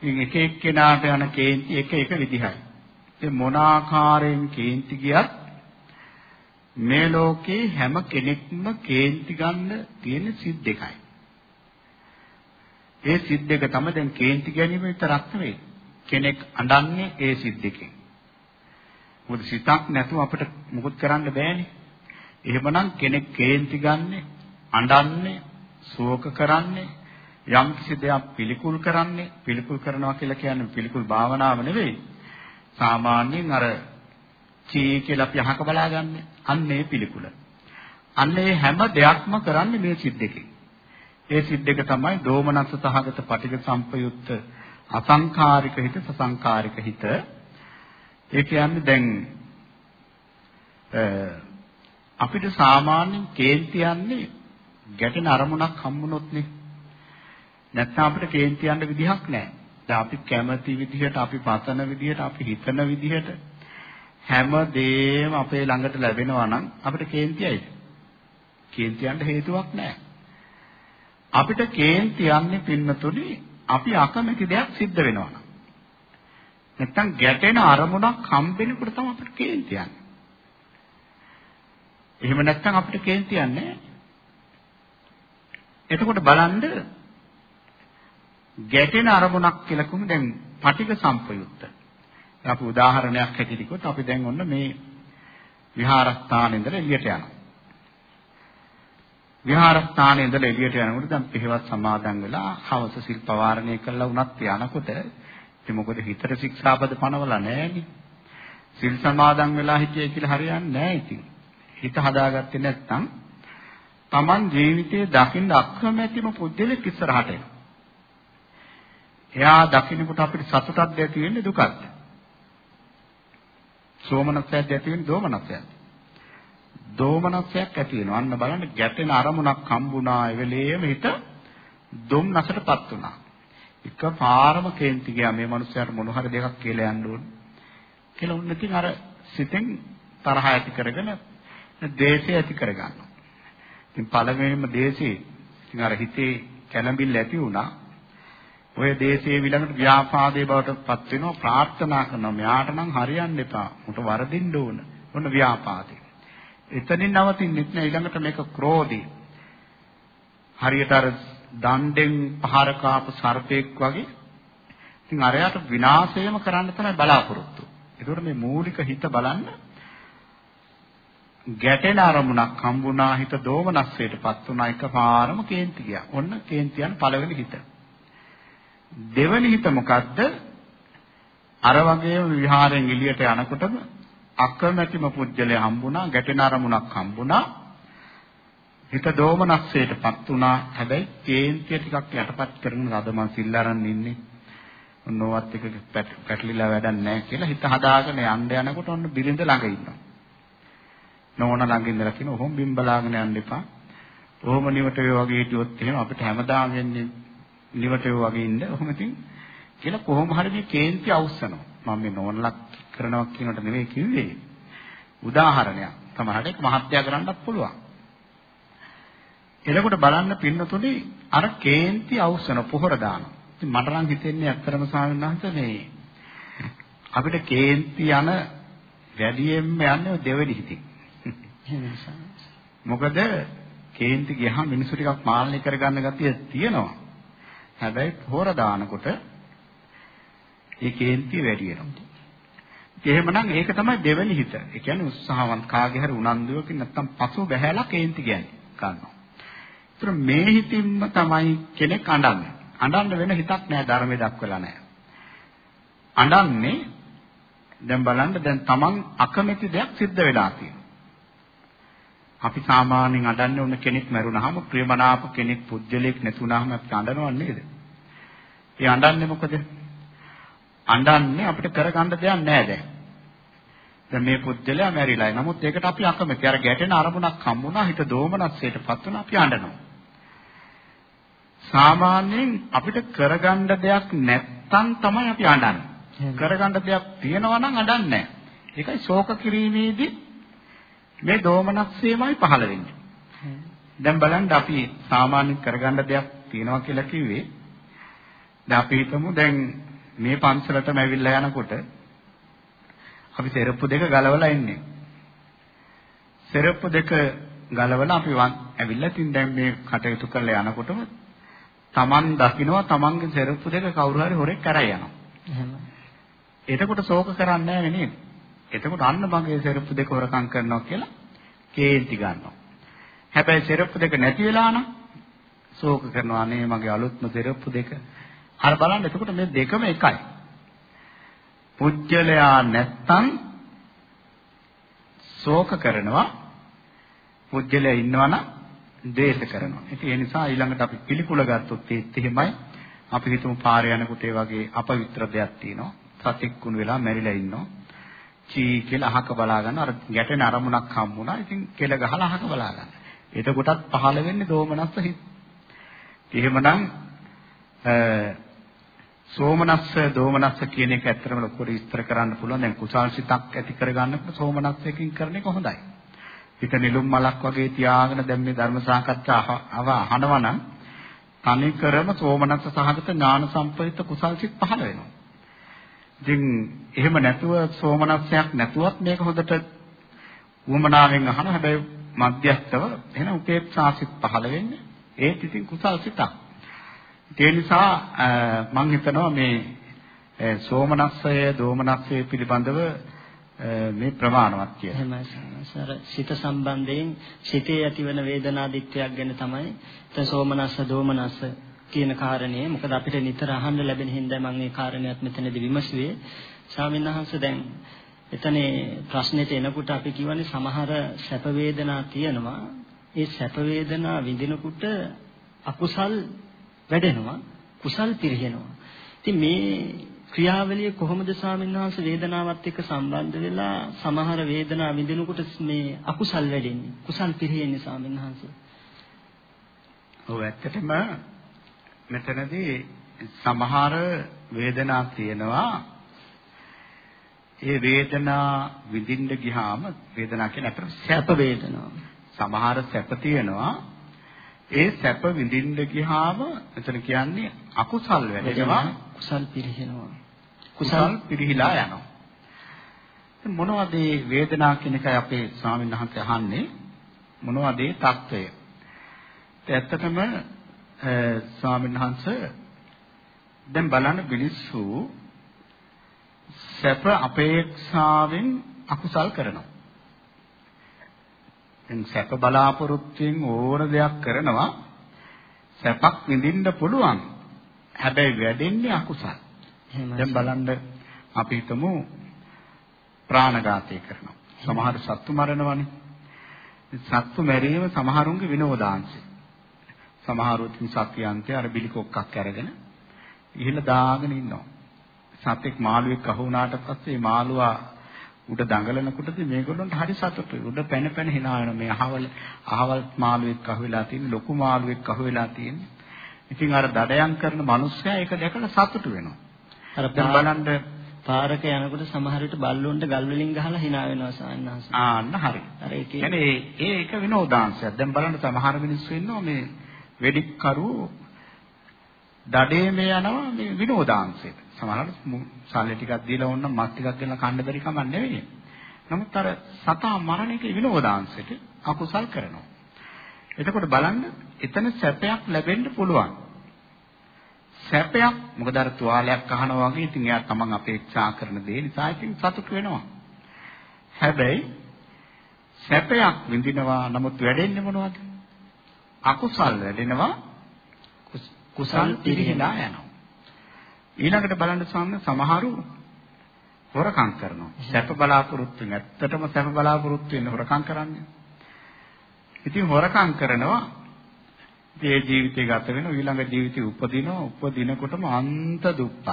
ඉතින් එක එක්කෙනාට යන කේන්ති එක එක විදිහයි. ඉතින් මොන ආකාරයෙන් කේන්ති ගියත් මේ ලෝකේ හැම කෙනෙක්ම කේන්ති ගන්න තියෙන සිත් දෙකයි. ඒ සිත් දෙක තමයි දැන් කේන්ති ගැනීම විතරක් නෙවෙයි. කෙනෙක් අඬන්නේ ඒ සිත් දෙකෙන්. මොකද සිතක් නැතුව අපිට මුකුත් කරන්න බෑනේ. එහෙමනම් කෙනෙක් කේන්ති ගන්නෙ, අඬන්නේ, ශෝක කරන්නේ, යම් කිසි දෙයක් පිළිකුල් කරන්නේ, පිළිකුල් කරනවා කියලා කියන්නේ පිළිකුල් භාවනාව නෙවෙයි. සාමාන්‍යයෙන් අර චී කියලා අපි අහක බලාගන්නේ. අන්න ඒ පිළිකුල. අන්න ඒ හැම දෙයක්ම කරන්නේ මේ සිත් දෙකෙන්. ඒ සිත් දෙක තමයි දෝමනස්ස සහගත පටිඝ සම්පයුක්ත අසංකාරික හිත සසංකාරික හිත. ඒ කියන්නේ දැන් අපිට සාමාන්‍යයෙන් කේන්ති යන්නේ ගැටෙන අරමුණක් හම්බුනොත් නේ. නැත්නම් අපිට කේන්ති යන්න විදිහක් නැහැ. දැන් අපි කැමති විදිහට, අපි පතන විදිහට, අපි හිතන විදිහට හැම දෙයක්ම අපේ ළඟට ලැබෙනවා නම් අපිට කේන්තියයිද? කේන්ති යන්න හේතුවක් නැහැ. අපිට කේන්ති යන්නේ පින්නතුනි අපි අකමැති දෙයක් සිද්ධ වෙනවා නම්. නැත්තම් ගැටෙන අරමුණක් හම්බෙනකොට තමයි අපිට කේන්ති යන්නේ. එහෙම නැත්තම් අපිට කේන්ති යන්නේ එතකොට බලන්න ගැටෙන අරමුණක් කියලා කොහොමද දැන් පටික සම්පයුක්ත. අපි උදාහරණයක් හැටියට කිව්වොත් අපි දැන් ඔන්න මේ විහාරස්ථානේ ඉඳලා එළියට යනවා. විහාරස්ථානයේ ඉඳලා එළියට යනකොට දැන් පිටවත් සමාදන් වෙලා හවස සිල් පවාරණය කළා වුණත් යනකොට ඉතින් මොකද හිතට ශික්ෂාපද පනවලා නැහැනේ. සිල් සමාදන් වෙලා හිටියයි කියලා හරියන්නේ නැහැ ඉතින්. හිත හදාගත්තේ නැත්නම් Taman ජීවිතයේ දකින්න අක්‍රමැතිම පුද්ගලෙක් ඉස්සරහට එනවා. එයා දකින්නකොට අපිට සතුටක්ද ඇති වෙන්නේ දුකක්ද? සෝමනස්සයක්ද ඇති වෙන්නේ දෝමනස්සයක්ද? දෝමනස්සයක් ඇති වෙනවා. අන්න බලන්න ගැටෙන අරමුණක් හම්බුණා ඒ වෙලේම හිත දුම්නසටපත් වුණා. එක පාරම කේන්ති ගියා මේ මනුස්සයාට මොන හරි දෙකක් කියලා යන්න ඕන. කියලා උන් ඉතින් අර සිතෙන් තරහ ඇති කරගෙන දේශය ඇති කරගන්නවා. ඉතින් පළවෙනිම දේශේ ඉතින් අර හිතේ කැළඹිල්ල ඇති වුණා. ඔය දේශයේ ඊළඟට ව්‍යාපාදේ බවට පත් වෙනවා ප්‍රාර්ථනා කරනවා. මෙයාට නම් හරියන්න එපා. උට වරදින්න ඕන. ඔන්න ව්‍යාපාදේ. එතනින් නවතින්නෙත් නෑ ඊළඟට මේක ක්‍රෝධී. හරියට අර දණ්ඩෙන් පහර කාපු සර්පෙක් වගේ. ඉතින් අරයට විනාශයම කරන්න තමයි බලාපොරොත්තු. ඒකෝර මේ මූලික හිත බලන්න ගැටෙන අරමුණක් හම්බුණා හිත දෝමනස්සයටපත් වුණා එකපාරම කේන්ති ගියා. ඔන්න කේන්තියන් පළවෙනි හිත. දෙවෙනි හිත මොකද්ද? අර වගේම විහාරයෙන් එළියට යනකොටම අකමැතිම පුජ්‍යලේ හම්බුණා, ගැටෙන අරමුණක් හම්බුණා. හිත දෝමනස්සයටපත් වුණා. හැබැයි කේන්තිය ටිකක් යටපත් කරගෙන අද මං සිල් අරන් ඉන්නේ. ඔන්නෝවත් එක පැටලිලා වැඩක් නැහැ කියලා හිත හදාගෙන යන්න යනකොට ඔන්න බිරිඳ ළඟ ඉන්නවා. නෝන ළඟ ඉඳලා කියන ඔහොම බිම් බලාගෙන යන්න එපා. ඔහොම නිවට වේ වගේ හිටියොත් එහෙම අපිට හැමදාම වෙන්නේ නිවට වේ වගේ ඉන්න. ඔහොම ඉතින් කියලා කොහොම හරි මේ කේන්ති අවස්සනවා. මම මේ නෝනලක් කරනවා කියනට නෙවෙයි කිව්වේ. උදාහරණයක්. තමහරට ඒක මහත්ය කරන්නත් පුළුවන්. එතකොට බලන්න පින්නතුනේ අර කේන්ති අවස්සන පොහොර දානවා. ඉතින් මට නම් හිතෙන්නේ ඇත්තටම ස්වාමීන් වහන්සේ මේ අපිට කේන්ති යන වැඩියෙන්ම යන්නේ දෙවෙනි හිතින්. මොකද කේන්ති ගියහම මිනිස්සු ටිකක් පාලනය කරගන්න ගතිය තියෙනවා. හැබැයි පොර දානකොට ඒ කේන්තිය වැඩි වෙනවා. එහෙමනම් ඒක තමයි දෙවෙනි හිත. ඒ කියන්නේ උත්සාහවන්ත කාගේ හරි උනන්දුවකින් නැත්තම් පසු බහැලා කේන්ති කියන්නේ ගන්නවා. ඒතර මේ හිතින්ම තමයි කෙනෙක් අඬන්නේ. අඬන්න වෙන හිතක් නෑ ධර්මයේ දක්වලා නෑ. අඬන්නේ දැන් බලන්න දැන් Taman අකමැති දෙයක් සිද්ධ වෙලා තියෙනවා. අපි සාමාන්‍යයෙන් අඬන්නේ ඔන්න කෙනෙක් මැරුණාම ප්‍රියමනාප කෙනෙක් පුජ්‍යලයක් නැතුණාම අපි අඬනව නේද? ඒ අඬන්නේ මොකද? අඬන්නේ අපිට කරගන්න දෙයක් නැහැ දැන්. දැන් මේ පුජ්‍යලයා මැරිලායි. නමුත් ඒකට අපි අකමැති. අර ගැටෙන අරමුණක් හම්බුණා හිත දෝමනස්සයටපත් වුණා අපි අඬනවා. සාමාන්‍යයෙන් අපිට කරගන්න දෙයක් නැත්තම් තමයි අපි අඬන්නේ. කරගන්න දෙයක් තියෙනවා නම් අඬන්නේ නැහැ. ඒකයි ශෝක කිරීමේදී මේ දෝමනස්සයමයි පහළ වෙන්නේ. දැන් බලන්න අපි සාමාන්‍ය කරගන්න දෙයක් තියෙනවා කියලා කිව්වේ. දැන් අපි හිතමු දැන් මේ පන්සලටම ඇවිල්ලා යනකොට අපි සෙරප්පු දෙක ගලවලා ඉන්නේ. සෙරප්පු දෙක ගලවලා අපි ඇවිල්ලා තින් දැන් මේ කටයුතු කරලා යනකොටම Taman දකින්නවා Tamanගේ සෙරප්පු දෙක කවුරු හරි හොරෙක් කරයි යනවා. එහෙම. එතකොට ශෝක කරන්නේ නැහැ නේද? එතකොට අන්න මගේ සෙරප්පු දෙක හොරකම් කරනවා කියලා කේන්ති ගන්නවා. හැබැයි සෙරප්පු දෙක නැති වෙලා නම් ශෝක කරනවා අනේ මගේ අලුත්ම සෙරප්පු දෙක. අර බලන්න එතකොට මේ දෙකම එකයි. පුජ්‍යලයා නැත්තම් ශෝක කරනවා පුජ්‍යලයා ඉන්නවනම් ද්වේෂ කරනවා. ඉතින් ඒ නිසා ඊළඟට අපි පිළිකුල ගත්තොත් ඒත් එහෙමයි. අපි හිතමු පාරේ යනකොට ඒ වගේ අපවිත්‍ර දෙයක් තියෙනවා. සතෙක් කුණු වෙලා මැරිලා ඉන්නවා. චී කියලා අහක බලා ගන්න අර ගැටෙන අරමුණක් හම්බුණා. ඉතින් කෙල ගහලා අහක බලා ගන්න. එතකොටත් පහළ වෙන්නේ දෝමනස්ස හිත. එහෙමනම් සෝමනස්ස දෝමනස්ස කියන එක ඇත්තටම ලොකුට විස්තර කරන්න පුළුවන්. දැන් කුසල් සිතක් ඇති කරගන්නකොට සෝමනස්සයෙන් කරන එක හොඳයි. හිත නිලුම් මලක් වගේ තියාගෙන දැන් මේ ධර්ම සාකච්ඡාව අහනවා නම් තනි කරම සෝමනස්ස සහගත ඥාන සම්ප්‍රයුක්ත කුසල් සිත් පහළ වෙනවා. ඉතින් එහෙම නැතුව සෝමනස්සයක් නැතුවත් මේක හොඳට උවමනාවෙන් අහන හැබැයි මධ්‍යස්තව එහෙනම් උපේක්ෂා සිත් පහළ වෙන්නේ ඒත් ඉතින් කුසල් සිතක්. ඒ නිසා මම හිතනවා මේ සෝමනස්සය දෝමනස්සය පිළිබඳව මේ ප්‍රමාණවත් කියලා. එහෙමයි සර සිත සම්බන්ධයෙන් සිතේ ඇතිවන වේදනා දික්කයක් ගැන තමයි දැන් සෝමනස්ස දෝමනස්ස කියන කාරණේ. මොකද අපිට නිතර අහන්න ලැබෙන හින්දා මම මේ කාරණේත් මෙතනදී විමසුවේ. ස්වාමීන් වහන්සේ දැන් එතනේ ප්‍රශ්නෙට එනකොට අපි කියවනේ සමහර සැප වේදනා තියෙනවා. ඒ සැප වේදනා විඳිනකොට අකුසල් වැඩෙනවා, කුසල් පිරිහෙනවා. ඉතින් මේ ක්‍රියාවලිය කොහොමද ස්වාමීන් වහන්සේ වේදනාවත් එක්ක සම්බන්ධ වෙලා සමහර වේදනා විඳිනකොට මේ අකුසල් වැඩෙන්නේ කුසල් පිරෙන්නේ ස්වාමීන් වහන්සේ. ඔව් ඇත්තටම මෙතනදී සමහර වේදනා තියෙනවා. ඒ වේදනා විඳින්න ගියාම වේදනා කියන්නේ අපිට සැප වේදනා. සමහර සැප තියෙනවා. ඒ සැප විඳින්න ගියාම මෙතන කියන්නේ අකුසල් වැඩෙනවා, කුසල් පිරිහෙනවා. කුසල් පිරිහිලා යනවා. මොනවද මේ වේදනා කියන එකයි අපේ ස්වාමීන් වහන්සේ අහන්නේ මොනවද මේ తত্ত্বය? ඇත්තටම ස්වාමීන් වහන්සේ දැන් බලන්න මිනිස්සු සැප අපේක්ෂාවෙන් අකුසල් කරනවා. දැන් සැප බලාපොරොත්තුෙන් ඕන දෙයක් කරනවා සැපක් විඳින්න පුළුවන්. හැබැයි වැඩෙන්නේ අකුසල්. දැන් බලන්න අපි හිතමු ප්‍රාණඝාතය කරනවා. සමහර සත්තු මරනවනේ. සත්තු මැරීම සමහරුන්ගේ විනෝදාංශය. සමහරව තින් සත්‍යයන්තේ අර බිලි කොක්කක් අරගෙන ඉහිලා දාගෙන ඉන්නවා. සතෙක් මාළුවෙක් අහු වුණාට පස්සේ මාළුවා උඩ දඟලනකොටද මේගොල්ලන්ට හරි සතුටුයි. උඩ පැන පැන hina වෙන මේ අහවල් අහවල් මාළුවෙක් අහුවෙලා තියෙන ලොකු මාළුවෙක් අහුවෙලා තියෙන. ඉතින් අර දඩයන් කරන මිනිස්සයා ඒක දැකලා සතුටු වෙනවා. අර බලන්න පාරක යනකොට සමහර විට බල්ලොන්ට ගල් වලින් ගහලා hina වෙනවා සාන්නහස. ආන්න හරි. අර ඒ කියන්නේ ඒක විනෝදාංශයක්. දැන් බලන්න සමහර මිනිස්සු ඉන්නවා මේ වෙඩික්කරු දඩේ මේ යනවා මේ විනෝදාංශයට. සමහරවිට සල්ලි ටිකක් දීලා ඕන නම් මස් ටිකක් ගෙනලා කන්න බැරි කමක් නෙවෙයි. නමුත් අර සතා මරණ එක විනෝදාංශයට අකුසල් කරනවා. එතකොට බලන්න එතන සැපයක් ලැබෙන්න පුළුවන්. සැපයක් මොකද අර තුවාලයක් අහනවා වගේ ඉතින් එයා තමන් අපේක්ෂා කරන දේ නිසා ඉතින් සතුට වෙනවා. හැබැයි සැපයක් විඳිනවා නමුත් වැඩෙන්නේ මොනවද? අකුසල් වැඩෙනවා. කුසල් පිරිහිලා යනවා. ඊළඟට බලන්න ස්වාමීන් සමහරු හොරකම් කරනවා. සැප බලාපොරොත්තු වෙන. ඇත්තටම සැප බලාපොරොත්තු වෙන හොරකම් කරන්නේ. ඉතින් හොරකම් කරනවා. ඒ ජීවිතය ගත වෙන ඊළඟ ජීවිතේ උපදිනවා. උපදිනකොටම අන්ත දුක්පත්.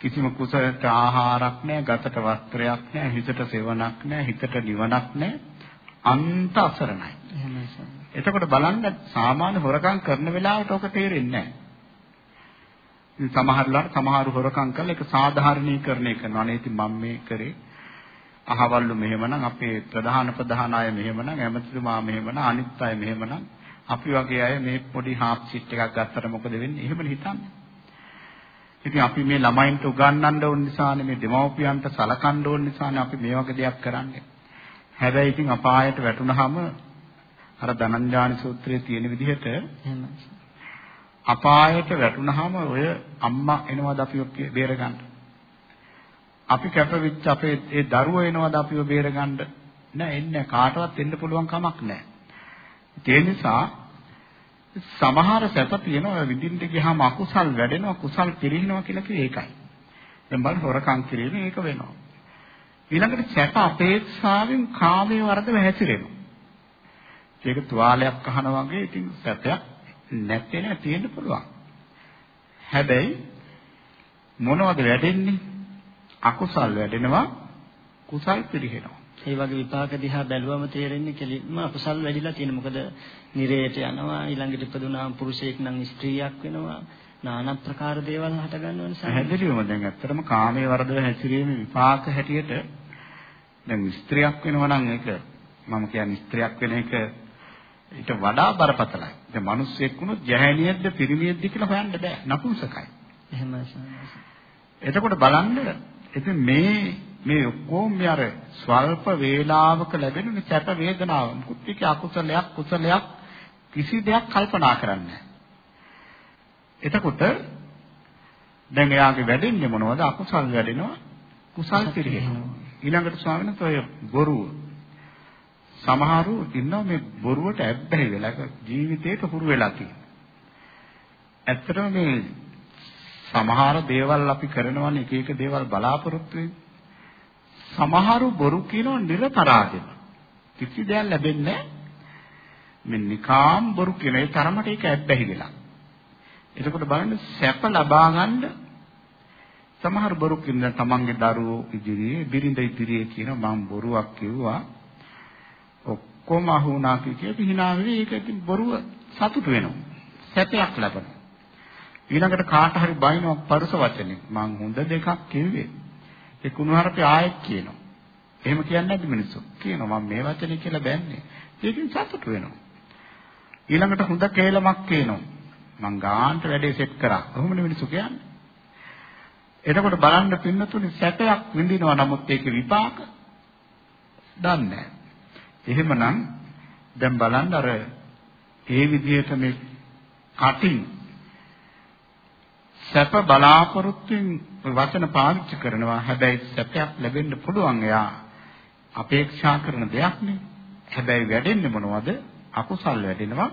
කිසිම කුසලට ආහාරක් නැහැ ගතට වස්ත්‍රයක් නැහැ හිතට සෙවණක් නැහැ හිතට නිවනක් නැහැ. අන්ත අසරණයි එතකොට බලන්න සාමාන්‍ය හොරකම් කරන වෙලාවට ඔක තේරෙන්නේ නැහැ සමහරලාට සමහර හොරකම් කරලා ඒක සාධාරණීකරණය කරනවා නේ ඉතින් මම මේ කරේ අහවල්ලු මෙහෙමනම් අපේ ප්‍රධාන ප්‍රධාන අය මෙහෙමනම් ඇමතිතුමා මෙහෙමනම් අනිත් අය මෙහෙමනම් අපි වගේ අය මේ පොඩි හාප් සීට් එකක් ගත්තට මොකද වෙන්නේ? එහෙමනේ හිතන්නේ. ඉතින් අපි මේ ළමයින්ට උගන්වන්න ඕන නිසානේ මේ දෙමව්පියන්ට සලකන්න ඕන නිසානේ අපි මේ වගේ දෙයක් කරන්නේ. හැබැයි ඉතින් අපායට වැටුනහම අර ධනංජාන සූත්‍රයේ තියෙන විදිහට අපායට වැටුනහම ඔය අම්මා එනවාද අපිව බේරගන්න. අපි කැපවිච්ච අපේ ඒ දරුවෝ එනවාද අපිව බේරගන්න. නෑ එන්නේ කාටවත් එන්න පුළුවන් කමක් නෑ. ඒ නිසා සමහර සැප තියෙනවා විඳින්න ගියාම අකුසල් වැඩෙනවා කුසල් පිරිනනවා කියලා කියේ ඒකයි. දැන් බලන්න හොරකම් කිරීම ඒක වෙනවා. ඊළඟට සැප අපේක්ෂාවෙන් කාමයේ වර්ධව හැසිරෙනවා. ඒක තුවාලයක් අහනා වගේ ඉතින් සැපයක් නැත්තේ නෑ තියෙන්න පුළුවන්. හැබැයි මොනවද වැඩෙන්නේ? අකුසල් වැඩෙනවා කුසල් පිරිහෙනවා. ඒ වගේ විපාක දිහා බැලුවම තේරෙන්නේ කෙලින්ම අකුසල් වැඩිලා තියෙන. මොකද නිරේට යනවා ඊළඟට ඉපදුනාම පුරුෂයෙක් නම් ස්ත්‍රියක් වෙනවා. নানা ප්‍රකාර දේවල් හට ගන්නව නිසා හැදෙලිවම දැන් ඇත්තටම කාමයේ වර්ධව හැසිරීමේ විපාක හැටියට දැන් ස්ත්‍රියක් වෙනවා නම් ඒක මම කියන්නේ ස්ත්‍රියක් වෙන එක ඊට වඩා බරපතලයි. දැන් මිනිස්සෙක් වුණොත් ජහැනියෙක්ද පිරිමියෙක්ද කියලා හොයන්න බෑ. නපුංසකයි. එහෙමයි. එතකොට බලන්න ඉතින් මේ මේ ඔක්කොම අර ස්වල්ප වේලාවක ලැබෙන සැප වේදනාව මුකුත් එක අකුසලයක් කුසලයක් කිසි දෙයක් කල්පනා කරන්නේ එතකොට දැන් එයාගේ වැඩෙන්නේ මොනවද අකුසල් වැඩෙනවා කුසල් පිරිහෙනවා ඊළඟට ස්වාමීන් වහන්සේ බොරුව සමහරු ඉන්නවා මේ බොරුවට ඇබ්බැහි වෙලා ජීවිතේට හුරු වෙලා තියෙනවා ඇත්තටම මේ සමහර දේවල් අපි කරනවනේ එක එක දේවල් බලාපොරොත්තු වෙන්නේ. සමහරු බොරු කියනවා නිර්තරාදෙම. කිසි දෙයක් ලැබෙන්නේ මේ නිකාම් බොරු කියන ඒ තරමට ඒක ඇබ්බැහි වෙලා. එතකොට බලන්න සැප ලබා ගන්න සමහර බොරු කියන තමන්ගේ දරුවෝ ඉදිරියේ බිරිඳ ඉදිරියේ කියන මම බොරුවක් කිව්වා. ඔක්කොම අහුණා කිය කිය හිනා වෙන්නේ ඒක ඉතින් බොරුව සතුට වෙනවා. සැපයක් ලබනවා. ඊළඟට කාට හරි බයිනවා පරුස වචනේ. මං හොඳ දෙකක් කිව්වේ. ඒ කුණුහරුපේ ආයෙත් කියනවා. එහෙම කියන්නේ නැද්ද මිනිස්සු? කියනවා මම මේ වචනේ කියලා බෑන්නේ. ඒකෙන් සතුටු වෙනවා. ඊළඟට හොඳ කේලමක් කියනවා. මං ගාන්ට වැඩේ සෙට් කරා. කොහොමද මිනිස්සු කියන්නේ? එතකොට බලන්න පින්නතුනි සැපයක් විඳිනවා නමුත් ඒකේ විපාක දන්නේ නැහැ. එහෙමනම් දැන් බලන්න අර ඒ විදිහට මේ කටින් සැප බලාපොරොත්තුෙන් වචන පාවිච්චි කරනවා. හැබැයි සැපයක් ලැබෙන්න පුළුවන් එයා අපේක්ෂා කරන දෙයක් නේ. හැබැයි වැඩෙන්නේ මොනවද? අකුසල් වැඩෙනවා.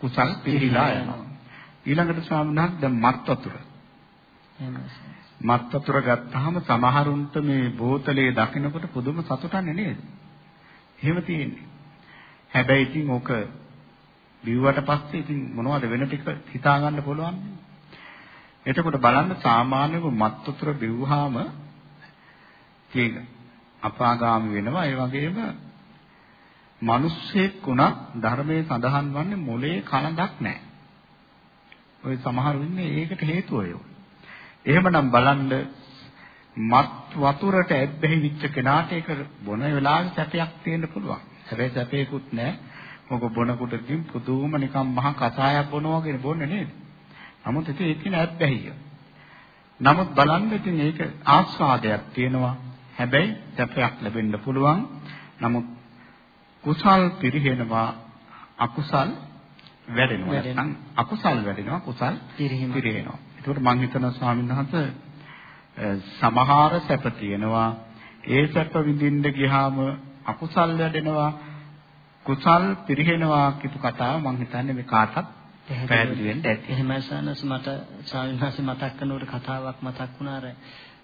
කුසල් පිළිලා යනවා. ඊළඟට ස්වාමීන් වහන්සේ දැන් මත් වතුර. මත් වතුර ගත්තාම සමහරුන්ට මේ බෝතලේ දකින්නකොට පුදුම සතුටන්නේ නේද? එහෙම තියෙන්නේ. හැබැයි ඉතින් ඕක බිව්වට පස්සේ ඉතින් මොනවද වෙන ටික හිතා ගන්න පුළුවන්. එතකොට බලන්න සාමාන්‍යව මත් උතර බිව්වහම ඒක අපාගාමී වෙනවා ඒ වගේම මිනිස්සෙක් උනත් ධර්මයේ සඳහන් වන්නේ මොලේ කලඳක් නැහැ. ඔය සමහරු ඉන්නේ ඒකට හේතුව ඒව. එහෙමනම් බලන්න මත් වතුරට ඇබ්බැහි විච්ච කෙනාට ඒක බොන වෙලාවේ සැපයක් තියෙන්න පුළුවන්. හැබැයි සැපේකුත් නැහැ. මොකද බොනකොටදී පුදුම නිකන් මහා කසායක් බොනවා වගේ බොන්නේ නේද? නමුත් ඉතින් ඒක නේ අත්බැහිය. නමුත් බලන්න ඉතින් ඒක ආස්වාදයක් තියෙනවා. හැබැයි සැපයක් ලැබෙන්න පුළුවන්. නමුත් කුසල් පිරිහෙනවා අකුසල් වැඩෙනවා. නැත්නම් අකුසල් වැඩෙනවා කුසල් පිරිහෙනවා. ඒකට මම හිතනවා ස්වාමීන් වහන්සේ සමහර සැප තියෙනවා. ඒ සැප විඳින්න ගියාම අකුසල් වැඩෙනවා. කුසල් පිරිහෙනවා කිතු කතාව මම හිතන්නේ මේ කාටත් පැහැදිලි වෙන්න ඇති. එහෙමයි සානස් මට සාවින්හාසි මතක් කරනකොට කතාවක් මතක් වුණා අර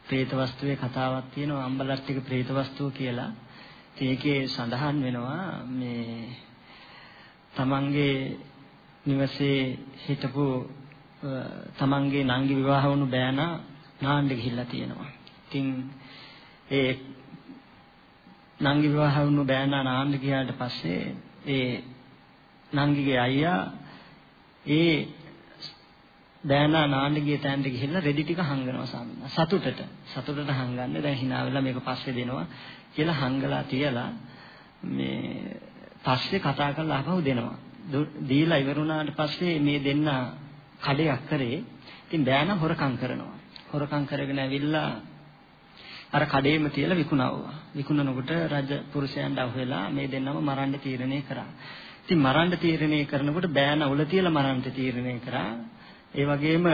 പ്രേත වස්තුවේ කතාවක් තියෙනවා අම්බලට්ටික പ്രേත වස්තුව කියලා. ඒකේ සඳහන් වෙනවා මේ තමන්ගේ නිවසේ හිටපු තමන්ගේ නංගි විවාහ වුණු බෑනා නාන්න ගිහිල්ලා තියෙනවා. ඉතින් ඒ නංගි විවාහ වුණු බෑනා නාන්න ගියාට පස්සේ ඒ නංගිගේ අයියා ඒ දෑනා නාන්න ගිය තැනට ගිහිල්ලා රෙදි ටික හංගනවා සාමිනා සතුටට සතුටට හංගන්නේ දැන් hina වෙලා මේක පස්සේ දෙනවා කියලා හංගලා තියලා මේ පස්සේ කතා කරලා ආපහු දෙනවා දීලා ඉවරුණාට පස්සේ මේ දෙන්න කඩයක් කරේ ඉතින් බෑනා හොරකම් කරනවා. හොරකම් කරගෙන ඇවිල්ලා අර කඩේම තියලා විකුණවුවා. විකුණනකොට රජ පුරුෂයන්ට අහුවෙලා මේ දෙන්නම මරන්න තීරණය කරා. ඉතින් මරන්න තීරණය කරනකොට බෑනා උල තියලා මරන්න තීරණය කරා. ඒ වගේම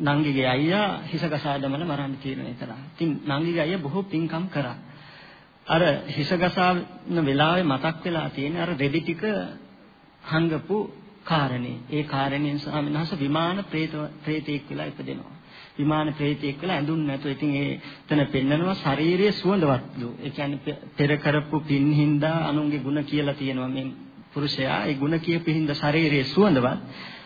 නංගිගේ අයියා හිස ගසා දමන මරන්න තීරණය කරා. ඉතින් නංගිගේ අයියා බොහෝ පින්කම් කරා. අර හිස ගසාන වෙලාවේ මතක් වෙලා තියෙන අර රෙදි ටික හංගපු කාරණේ. ඒ කාරණයෙන් ස්වාමීන් වහන්සේ විමාන പ്രേත പ്രേතෙක් වෙලා ඉපදෙනවා. විමාන പ്രേතෙක් වෙලා ඇඳුම් නැතුව. ඉතින් ඒ එතන පෙන්නනවා ශාරීරියේ සුවඳවත්ලු. ඒ කියන්නේ පෙර කරපු පින් හින්දා අනුන්ගේ ಗುಣ කියලා තියෙනවා මේ පුරුෂයා. ඒ ಗುಣ කියපු හින්දා ශාරීරියේ සුවඳවත්.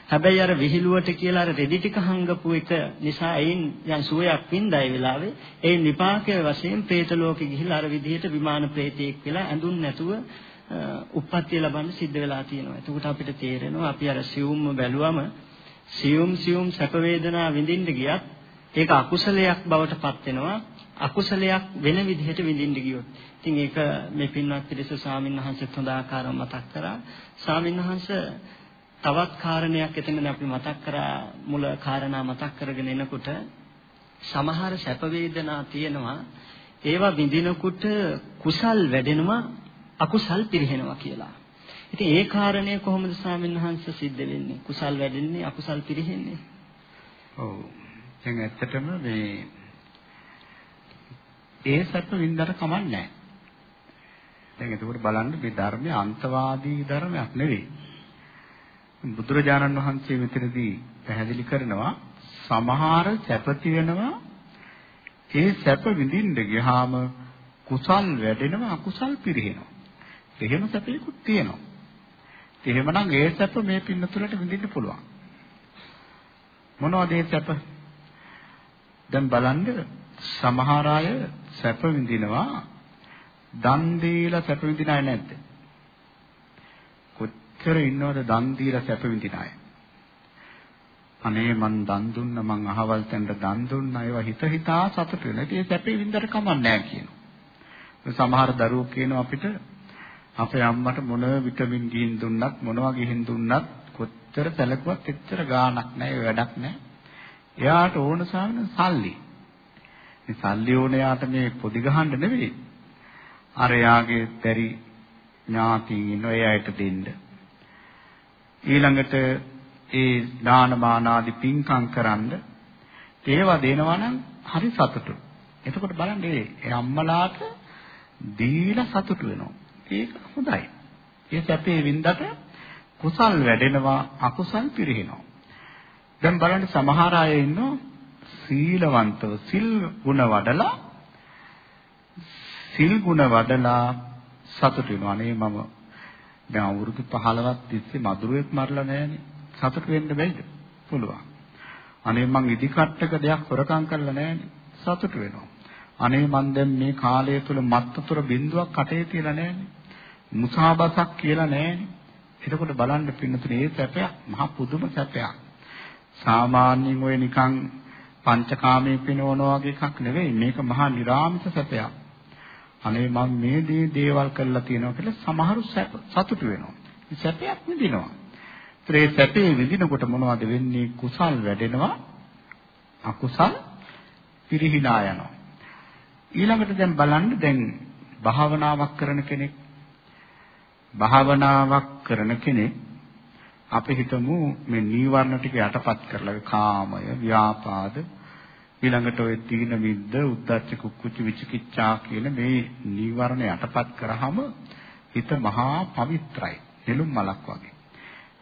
හැබැයි අර විහිළුවට කියලා අර රෙදි ටික හංගපු එක නිසා එයින් යම් සුවයක් වින්දා ඒ වෙලාවේ. ඒ විපාකයේ වශයෙන් പ്രേත ලෝකෙ ගිහිලා අර විදිහට විමාන പ്രേතෙක් වෙලා ඇඳුම් නැතුව උප්පත්තිය ලබන්න සිද්ධ වෙලා තියෙනවා. එතකොට අපිට තේරෙනවා අපි අර සියුම්ම බැලුවම සියුම් සියුම් සැප වේදනා විඳින්න ගියත් ඒක අකුසලයක් බවට පත් වෙනවා. අකුසලයක් වෙන විදිහට විඳින්න ගියොත්. ඉතින් ඒක මේ පින්වත් පිරිස ස්වාමීන් වහන්සේත් හොඳ ආකාරව මතක් කරා. ස්වාමීන් වහන්සේ තවත් කාරණයක් එතනදී අපි මතක් කරා මුල කාරණා මතක් කරගෙන එනකොට සමහර සැප වේදනා තියෙනවා ඒවා විඳිනකොට කුසල් වැඩෙනවා අකුසල් පිරිහෙනවා කියලා. ඉතින් ඒ කාරණය කොහොමද ස්වාමීන් වහන්සේ සිද්ධ වෙන්නේ? කුසල් වැඩෙන්නේ අකුසල් පිරිහෙන්නේ? ඔව්. දැන් ඇත්තටම මේ ඒ සැප වින්දට කමක් නැහැ. දැන් එතකොට බලන්න මේ ධර්මයේ අන්තවාදී ධර්මයක් නෙවෙයි. බුදුරජාණන් වහන්සේ මෙතනදී පැහැදිලි කරනවා සමහර සැපති වෙනවා ඒ සැප විඳින්න ගියාම කුසල් වැඩෙනවා අකුසල් පිරිහෙනවා. එහෙම සැපේකුත් තියෙනවා. එහෙමනම් ඒ සැප මේ පින්න තුලට විඳින්න පුළුවන්. මොනවද ඒ සැප? දැන් බලන්න සමහර අය සැප විඳිනවා දන් දීලා සැප විඳින අය නැද්ද? කොච්චර ඉන්නවද දන් දීලා සැප විඳින අය? අනේ මං දන් දුන්න මං අහවල් තැනට දන් දුන්න ඒවා හිත හිතා සතුට වෙනවා. ඒ සැපේ විඳට කමක් නැහැ කියනවා. සමහර දරුවෝ කියනවා අපිට අපේ අම්මට මොන විටමින් ගිහින් දුන්නත් මොනවා ගිහින් දුන්නත් කොච්චර සැලකුවත් එච්චර ගාණක් නැහැ වැඩක් නැහැ. එයාට ඕන සාමන සල්ලි. මේ සල්ලි ඕන යාට මේ පොඩි ගහන්න නෙවෙයි. අර යාගේ බැරි ඥාතීන් ඉන්න ඒ අයට දෙන්න. ඊළඟට ඒ දානමාන ආදී පින්කම් කරන්න ඒවා දෙනවා නම් හරි සතුටු. එතකොට බලන්න ඒ අම්මලාට දීලා සතුටු වෙනවා. ඒක හොඳයි. ඒ සැපේ වින්දට කුසල් වැඩෙනවා අකුසල් පිරිනනවා. දැන් බලන්න සමහර අය ඉන්නවා සීලවන්තව සිල් ගුණ වඩලා සිල් ගුණ වඩලා සතුටු වෙනවා. අනේ මම දැන් අවුරුදු 15ක් තිස්සේ මధుරයක් මරලා නැහැනේ. සතුට වෙන්න බැයිද? පුළුවන්. අනේ මං ඉදිකට්ටක දෙයක් හොරකම් කරලා නැහැනේ. සතුට වෙනවා. අනේ මං දැන් මේ කාලය තුල මත්තතර බිඳුවක් කටේ තියලා නැහැනේ. මුසාබසක් කියලා නැහැනේ. එතකොට බලන්න පින්නතුනේ ඒ සැපයක් මහා පුදුම සැපයක්. සාමාන්‍යයෙන් ඔය නිකන් පංචකාමයේ පිනවනවා වගේ එකක් නෙවෙයි. මේක මහා නිර්ාමිත සැපයක්. අනේ මම මේ දේ දේවල් කරලා තියෙනවා කියලා සමහරු සතුටු වෙනවා. සැපයක් විඳිනවා. ඒ සැපේ විඳිනකොට මොනවද වෙන්නේ? කුසල් වැඩෙනවා. අකුසල් පිරිහිලා යනවා. ඊළඟට දැන් බලන්න දැන් භාවනාවක් කරන කෙනෙක් භාවනාවක් කරන කෙනෙක් අපි හිතමු මේ නීවරණ ටික යටපත් කරලා කාමය, ව්‍යාපාද, ඊළඟට ඔය තීන මිද්ද, උද්ධච්ච කුක්කුච්ච විචිකිච්ඡා කියන මේ නීවරණ යටපත් කරාම හිත මහා පවිත්‍රායි. නෙළුම් මලක් වගේ.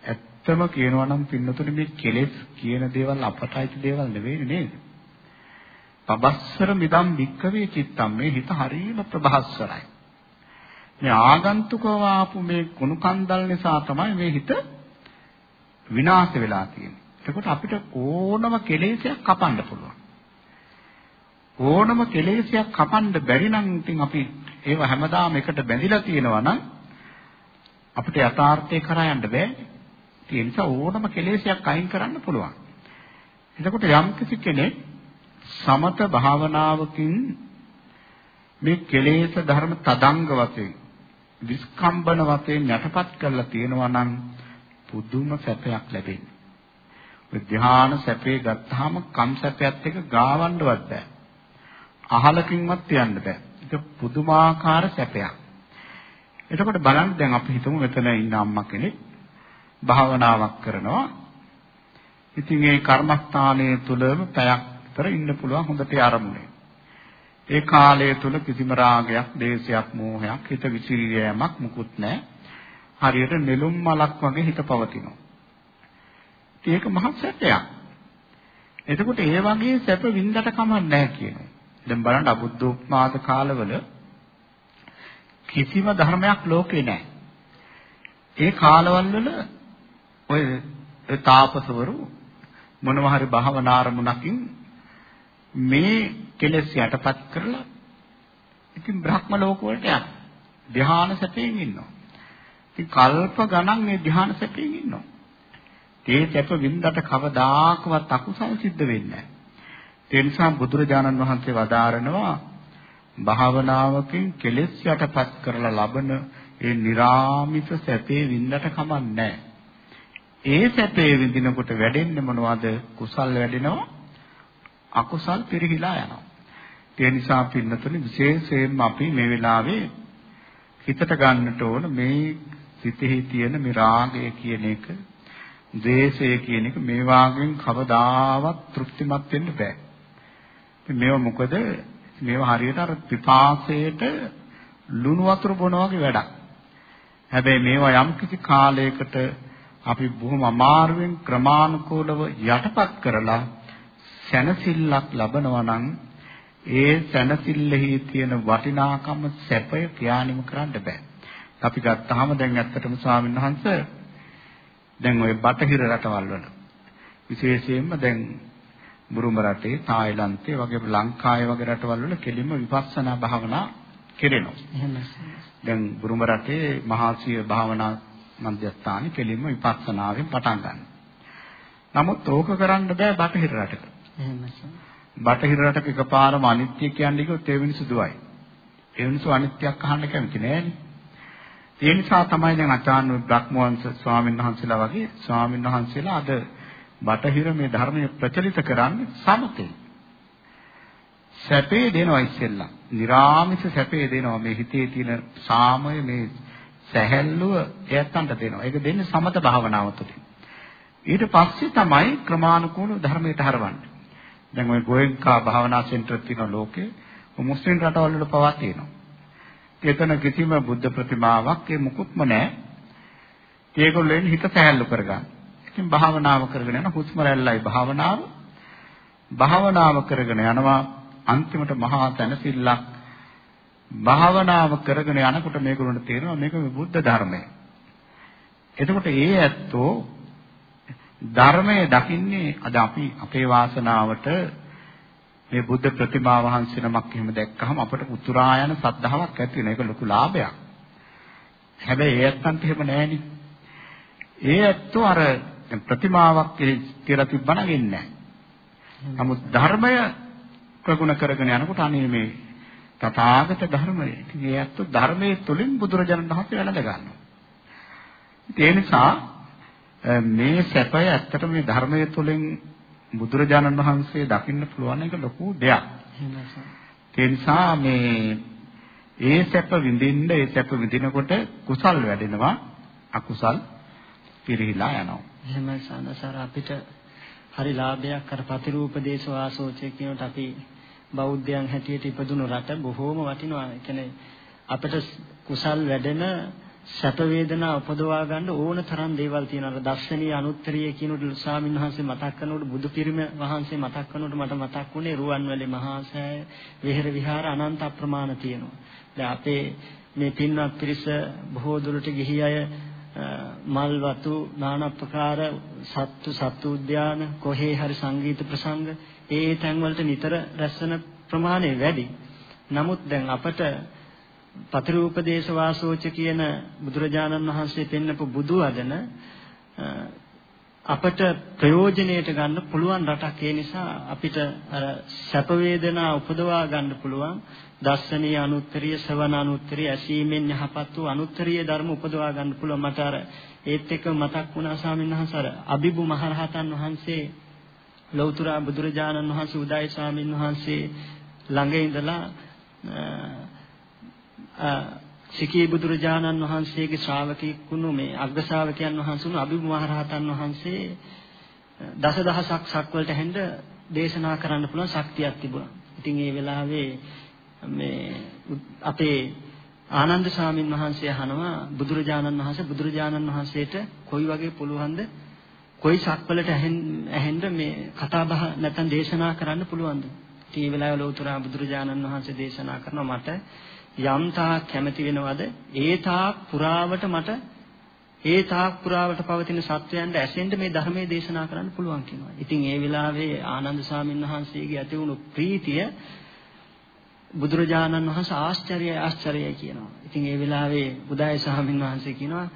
ඇත්තම කියනවා නම් පින්නතුනේ මේ කෙලෙස් කියන දේවල් අපටයිති දේවල් නෙවෙයි නේද? පබස්සර මිදම් වික්කවේ චිත්තම් මේ හිත හරීම ප්‍රභාස්වරයි. මේ ආගන්තුකව ආපු මේ කුණු කන්දල් නිසා තමයි මේ හිත විනාශ වෙලා තියෙන්නේ. එතකොට අපිට ඕනම කෙලෙසයක් කපන්න පුළුවන්. ඕනම කෙලෙසයක් කපන්න බැරි නම් ඉතින් අපි ඒව හැමදාම එකට බැඳිලා තියෙනවා නම් අපිට යථාර්ථය කරා යන්න බෑ. ඒ නිසා ඕනම කෙලෙසයක් අයින් කරන්න පුළුවන්. එතකොට යම් කිසි කෙනෙක් සමත භාවනාවකින් මේ කෙලෙස් ධර්ම තදංග වශයෙන් විස්කම්බන වශයෙන් යටපත් කරලා තියෙනවා නම් පුදුම සැපයක් ලැබෙන්නේ. ධ්‍යාන සැපේ ගත්තාම කම් සැපයත් එක්ක ගාවන්නවත් බෑ. අහලකින්වත් තියන්න බෑ. ඒක පුදුමාකාර සැපයක්. එතකොට බලන්න දැන් අපි හිතමු මෙතන ඉන්න අම්මා කෙනෙක් භාවනාවක් කරනවා. ඉතින් ඒ කර්මස්ථානයේ තුලම පැයක් විතර ඉන්න පුළුවන් හොඳට ආරමුණේ. ඒ කාලය තුල කිසිම රාගයක්, දේශයක්, මෝහයක්, හිත විසිරියෑමක් මුකුත් නැහැ. හරියට නෙළුම් මලක් වගේ හිත පවතිනවා. ඒක මහත් සැපයක්. එතකොට ඒ වගේ සැප වින්දට කමක් නැහැ කියනවා. දැන් බලන්න අබුද්ධෝත්පාද කාලවල කිසිම ධර්මයක් ලෝකේ නැහැ. ඒ කාලවල වල ඔය තාපසවරු මොනවා හරි භාවනා අරමුණකින් මේ කෙලෙස් යටපත් කරලා ඉතින් බ්‍රහ්ම ලෝක වලට යන ධ්‍යාන සැපයෙන් ඉන්නවා. ඉතින් කල්ප ගණන් මේ ධ්‍යාන සැපයෙන් ඉන්නවා. තේ සැප වින්දට කවදාකවත් අකුසල් සිද්ධ වෙන්නේ නැහැ. ඒ නිසා බුදුරජාණන් වහන්සේ වදාරනවා භාවනාවකින් කෙලෙස් යටපත් කරලා ලබන ඒ निराமிස සැපේ වින්දට කමන්නේ නැහැ. ඒ සැපේ විඳිනකොට වැඩෙන්නේ මොනවද? කුසල් වැඩෙනවා. අකුසල් පිරිහිලා යනවා. ඒ නිසා පින්නතුනි විශේෂයෙන්ම අපි මේ වෙලාවේ හිතට ගන්නට ඕන මේ සිතෙහි තියෙන මේ රාගය කියන එක, ද්වේෂය කියන එක මේ වාගෙන් කවදාවත් තෘප්තිමත් වෙන්න බෑ. මේව මොකද මේවා හරියට අර පිපාසයට ලුණු වතුර බොනවා වගේ වැඩක්. හැබැයි මේවා යම් කිසි කාලයකට අපි බොහොම අමාරුවෙන් ක්‍රමානුකූලව යටපත් කරලා සැනසෙල්ලක් ලබනවා නම් ඒ සැනසෙල්ලෙහි තියෙන වටිනාකම සැපය ප්‍රයාණිම කරන්න බෑ. අපි ගත්තාම දැන් ඇත්තටම ස්වාමීන් වහන්සේ දැන් ওই බටහිර රටවල් වල විශේෂයෙන්ම දැන් බුරුම රටේ, තායිලන්තේ වගේ ලංකාවේ වගේ රටවල් වල කෙලින්ම විපස්සනා භාවනා කෙරෙනවා. එහෙමයි. දැන් බුරුම රටේ මහාසීය භාවනා මධ්‍යස්ථානේ කෙලින්ම විපස්සනාවෙන් පටන් ගන්නවා. නමුත් ඕක කරන්න බෑ බටහිර රටක. එහෙමයි. බටහිර රටක එකපාරම අනිත්‍ය කියන්නේ කිව්වොත් ඒ මිනිස්සු දුවයි. ඒ මිනිස්සු අනිත්‍යයක් අහන්න කැමති නෑනේ. ඒ නිසා තමයි දැන් අචාන් බ්‍රහ්මවංශ ස්වාමීන් වහන්සේලා වගේ ස්වාමීන් වහන්සේලා අද බටහිර මේ ධර්මය ප්‍රචලිත කරන්නේ සමතේ. සැපේ දෙනවා ඉස්සෙල්ලා. निराமிස සැපේ දෙනවා මේ හිතේ තියෙන සාමය මේ සැහැල්ලුව එයත්න්ට දෙනවා. ඒක දෙන්නේ සමත භාවනාව තුළින්. ඊට පස්සේ තමයි ක්‍රමානුකූලව ධර්මයට හරවන්නේ. දැන් ওই ගෝයන්කා භාවනා සෙන්ටර් තියෙන ලෝකේ මුස්ලිම් රටවල් වල පවා තියෙනවා. ඒතන කිසිම බුද්ධ ප්‍රතිමාවක් ඒ මුකුත්ම නැහැ. ඒගොල්ලෝ හිත සැහැල්ලු කරගන්න. ඉතින් භාවනාව කරගෙන යන හුස්ම රැල්ලයි භාවනාව. භාවනාව කරගෙන යනවා අන්තිමට මහා තනසිල්ලක් භාවනාව කරගෙන යනකොට මේගොල්ලන්ට තේරෙනවා මේක බුද්ධ ධර්මය. එතකොට ඒ ඇත්තෝ ධර්මයේ දකින්නේ අද අපි අපේ වාසනාවට මේ බුද්ධ ප්‍රතිමා වහන්සේ නමක් එහෙම දැක්කහම අපට උතුරා යන සද්ධාාවක් ඇති වෙන එක ලොකු ලාභයක්. හැබැයි ඒ ඇත්තන්ට එහෙම නැහෙනි. ඒ ඇත්තෝ අර ප්‍රතිමාවක් කියලා තිබ්බනම් එන්නේ නැහැ. නමුත් ධර්මය ප්‍රගුණ කරගෙන යනකොට අනේ මේ තථාගත ධර්මය. ඉතින් ඒ ඇත්ත ධර්මයේ තුලින් බුදුරජාණන් වහන්සේ වැළඳ ගන්නවා. ඒ නිසා මේ සැපය ඇත්තට මේ ධර්මයේ තුලින් බුදුරජාණන් වහන්සේ දකින්න පුළුවන් එක ලොකු දෙයක්. ඒ නිසා මේ ඒ සැප විඳින්න ඒ සැප විඳිනකොට කුසල් වැඩෙනවා අකුසල් පිරිහිලා යනවා. එහෙමයි සානසාර අපිට හරි ලාභයක් අර ප්‍රතිරූපදේශ වාසෝචය කියනට අපි බෞද්ධයන් හැටියට ඉපදුණු රට බොහෝම වටිනවා. ඒ කියන්නේ අපිට කුසල් වැඩෙන සැප වේදනා උපදවා ගන්න ඕන තරම් දේවල් තියෙනවා. අර දර්ශනීය අනුත්තරීය කියනකොට ස්වාමීන් වහන්සේ මතක් කරනකොට බුදු පිරිම වහන්සේ මතක් කරනකොට මට මතක් වුණේ රුවන්වැලි මහා සෑය විහෙර විහාර අනන්ත අප්‍රමාණ තියෙනවා. දැන් අපේ මේ පින්වත් පිරිස බොහෝ දුරට ගිහි අය මල් වතු নানা ප්‍රකාර සත්තු සත්තු උද්‍යාන කොහේ හරි සංගීත ප්‍රසංග ඒ තැන් වලට නිතර රැස්වෙන ප්‍රමාණය වැඩි. නමුත් දැන් අපට පතිරූපදේශ වාසෝච කියන බුදුරජාණන් වහන්සේ පෙන්නපු බුදු වදන අපට ප්‍රයෝජනයට ගන්න පුළුවන් රටක් ඒ නිසා අපිට අර සැප වේදනා උපදවා ගන්න පුළුවන්. දර්ශනීය අනුත්තරීය ශ්‍රවණ අනුත්තරීය ඇසීමෙන් යහපත් වූ අනුත්තරීය ධර්ම උපදවා ගන්න පුළුවන්. මට අර ඒත් එක්ක මතක් වුණා ස්වාමීන් වහන්සේ අර අබිබු මහරහතන් වහන්සේ ලෞතර බුදුරජාණන් වහන්සේ උදායි ස්වාමීන් වහන්සේ ළඟ ඉඳලා සිකී බුදුරජාණන් වහන්සේගේ ශ්‍රාවකෙක් වුණු මේ අග්‍ර ශ්‍රාවකයන් වහන්සේ වුණු අබිබු මහරහතන් වහන්සේ දසදහසක් සක්වලට හැඳ දේශනා කරන්න පුළුවන් ශක්තියක් තිබුණා. ඉතින් ඒ වෙලාවේ මේ අපේ ආනන්ද ස්වාමීන් වහන්සේ අහනවා බුදුරජාණන් වහන්සේ බුදුරජාණන් වහන්සේට කොයි වගේ පුළුවන්ද කොයි සක්වලට ඇහෙන්න මේ කතා බහ නැත්නම් දේශනා කරන්න පුළුවන්ද? ඉතින් මේ වෙලාවේ ලෝතර බුදුරජාණන් වහන්සේ දේශනා කරනවා මට යම් තාක් කැමති වෙනවද ඒ තාක් පුරාවට මට ඒ තාක් පුරාවට පවතින සත්වයන්ට ඇසෙන්න මේ ධර්මයේ දේශනා කරන්න පුළුවන් කියනවා. ඉතින් ඒ වෙලාවේ ආනන්ද ස්වාමීන් වහන්සේගේ ඇති වුණු ප්‍රීතිය බුදුරජාණන් වහන්සේ ආශ්චර්යයි ආශ්චර්යයි කියනවා. ඉතින් ඒ වෙලාවේ උදාය ස්වාමීන් වහන්සේ කියනවා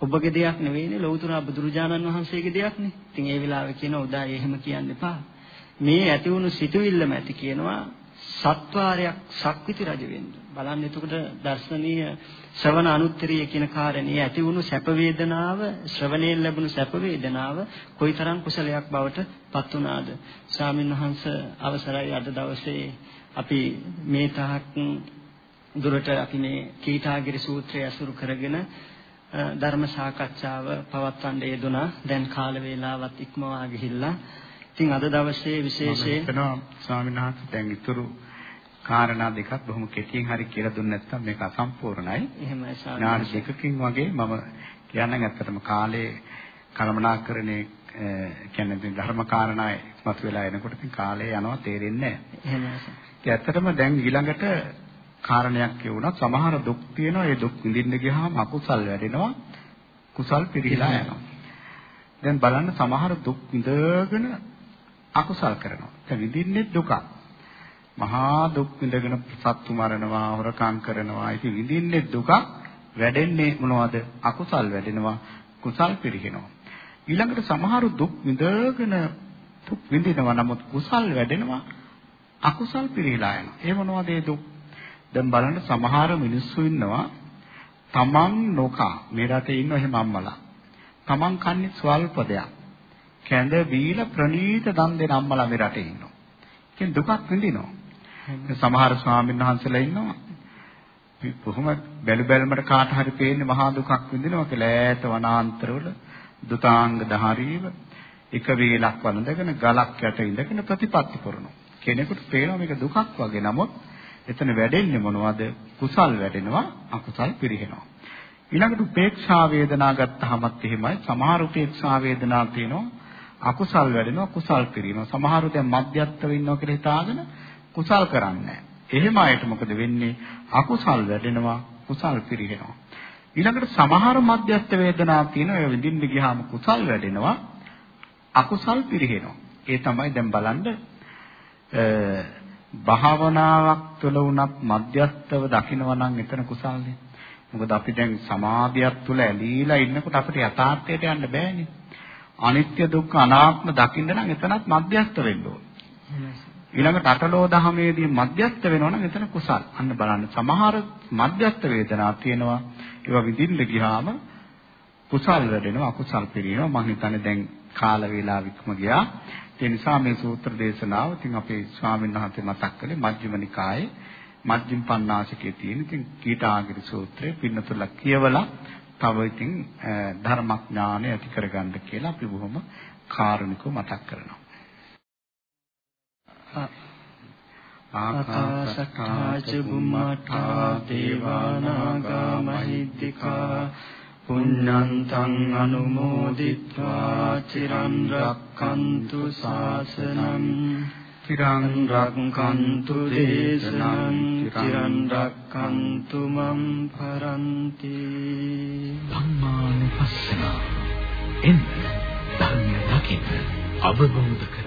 ඔබගේ දෙයක් නෙවෙයිනේ ලෞතර බුදුරජාණන් වහන්සේගේ දෙයක්නේ. ඉතින් ඒ වෙලාවේ කියනවා උදාය එහෙම කියන්න එපා. මේ ඇති වුණු සිතුවිල්ලම ඇති කියනවා සත්වාරයක් සක්විති රජ වෙන්න. බලන්න එතකොට දර්ශනීය ශ්‍රවණ අනුත්තරීය කියන කාරණේ ඇති වුණු සැප වේදනාව ශ්‍රවණයෙන් ලැබුණු සැප වේදනාව කොයිතරම් කුසලයක් බවට පත් වුණාද? ස්වාමින්වහන්සේ අවසරයි අද දවසේ අපි මේ තාක් දුරට අපි මේ කීටාගිරි සූත්‍රය අසුරු කරගෙන ධර්ම සාකච්ඡාව පවත්වන්න යෙදුනා. දැන් කාල වේලාවත් ඉක්මවා ගිහිල්ලා. ඉතින් අද දවසේ විශේෂයෙන් හිතනවා ස්වාමීන් වහන්සේ දැන් ඉතුරු කාරණා දෙකක් බොහොම කෙටියෙන් හරි කියලා දුන්නේ නැත්නම් මේක අසම්පූර්ණයි. එහෙමයි ස්වාමීන් දෙකකින් වගේ මම කියන්නම් ඇත්තටම කාලේ කළමනාකරණේ කියන්නේ ධර්ම කාරණා මත වෙලා එනකොට ඉතින් කාලේ යනවා තේරෙන්නේ නැහැ. ඇත්තටම දැන් ඊළඟට කාරණයක් කියුණා සමහර දුක් තියෙනවා ඒ දුක් විඳින්න ගියාම අකුසල් වැඩෙනවා කුසල් පිරිහිලා යනවා. දැන් බලන්න සමහර දුක් විඳගෙන අකුසල් කරනවා. දැන් විඳින්නේ දුක. මහා දුක් විඳගෙන සත්තු මරනවා, හොරකම් කරනවා. ඉතින් විඳින්නේ දුක වැඩෙන්නේ මොනවද? අකුසල් වැඩෙනවා, කුසල් පිරිහිනවා. ඊළඟට සමහර දුක් විඳගෙන දුක් විඳිනවා නමුත් කුසල් වැඩෙනවා අකුසල් පිරීලා යනවා. ඒ මොනවද ඒ දුක්? දැන් බලන්න සමහර මිනිස්සු ඉන්නවා තමන් නොකා මේ රටේ ඉන්න එහෙම අම්මලා. තමන් කන්නේ ස්වල්ප දෙයක්. කැඳ බීලා ප්‍රණීත දන් දෙන අම්මලා මේ රටේ ඉන්නවා. ඒකෙන් දුකක් විඳිනවා. සමහර ස්වාමීන් වහන්සේලා ඉන්නවා කොහොම බැලු බැලමට කාට හරි පේන්නේ මහා දුකක් විඳිනවා කියලා ඈත වනාන්තරවල දුතාංග ධාරීව එක වේලක් වළඳගෙන ගලක් යට ඉඳගෙන ප්‍රතිපත්ති කරනවා. කෙනෙකුට පේනවා මේක දුකක් වගේ. නමුත් එතන වැඩෙන්නේ මොනවද? කුසල් වැඩෙනවා, අකුසල් පිරිහෙනවා. ඊළඟට උපේක්ෂා වේදනා ගත්තහමත් එහෙමයි. සමහර උපේක්ෂා වේදනා තියෙනවා. අකුසල් වැඩෙනවා, කුසල් පිරිනවා. සමහරු දැන් මධ්‍යස්ථව ඉන්නවා කියලා හිතාගෙන කුසල් කරන්නේ එහෙම අයට මොකද වෙන්නේ? අකුසල් වැඩෙනවා, කුසල් පිරිහෙනවා. ඊළඟට සමහර මධ්‍යස්ථ වේදනා තියෙනවා. ඒ විඳින්න ගියාම කුසල් වැඩෙනවා, අකුසල් පිරිහෙනවා. ඒ තමයි දැන් බලන්න භාවනාවක් තුළ වුණත් මධ්‍යස්තව දකිනවා නම් එතන කුසල්නේ. මොකද අපි දැන් සමාධියක් තුළ ඇලීලා ඉන්නකොට අපිට යථාර්ථයට යන්න බෑනේ. අනිත්‍ය දුක්ඛ අනාත්ම දකින්න නම් එතනත් මධ්‍යස්ත වෙන්න ඕනේ. ඊළඟට අටලෝ දහමේදී මධ්‍යස්ත වෙනවා නම් එතන කුසල්. අන්න බලන්න සමහර මධ්‍යස්ත වේදනා තියෙනවා. ඒවා විඳින්න ගියාම කුසල් වැඩෙනවා අකුසල් පිරිනවා. මම හිතන්නේ දැන් කාල වේලාවික්ම ගියා. ඒ නිසා මේ සූත්‍ර දේශනාව ඉතින් අපේ ස්වාමීන් වහන්සේ මතක් කළේ මජ්ක්‍ධිම නිකායේ මජ්ක්‍ධිම පඤ්ඤාසිකයේ තියෙන ඉතින් කීටාගිරි සූත්‍රය පින්නතුල කියවලා තව ඉතින් ධර්මඥානය ඇති කරගන්න කියලා අපි බොහොම කාරුණිකව මතක් කරනවා. ආකාශට්ටා ච බුම්මට්ටා දේවානාගා මහිද්దికා පුඤ්ඤන්තං අනුමෝදිත්වා චිරන් රක්ඛන්තු ශාසනං චිරන් රක්칸තු දේශනං චිරන් රක්칸තු මම් පරන්ති ධම්මානුපස්සන එන්න ධර්මය දකින්න අවබෝධ කර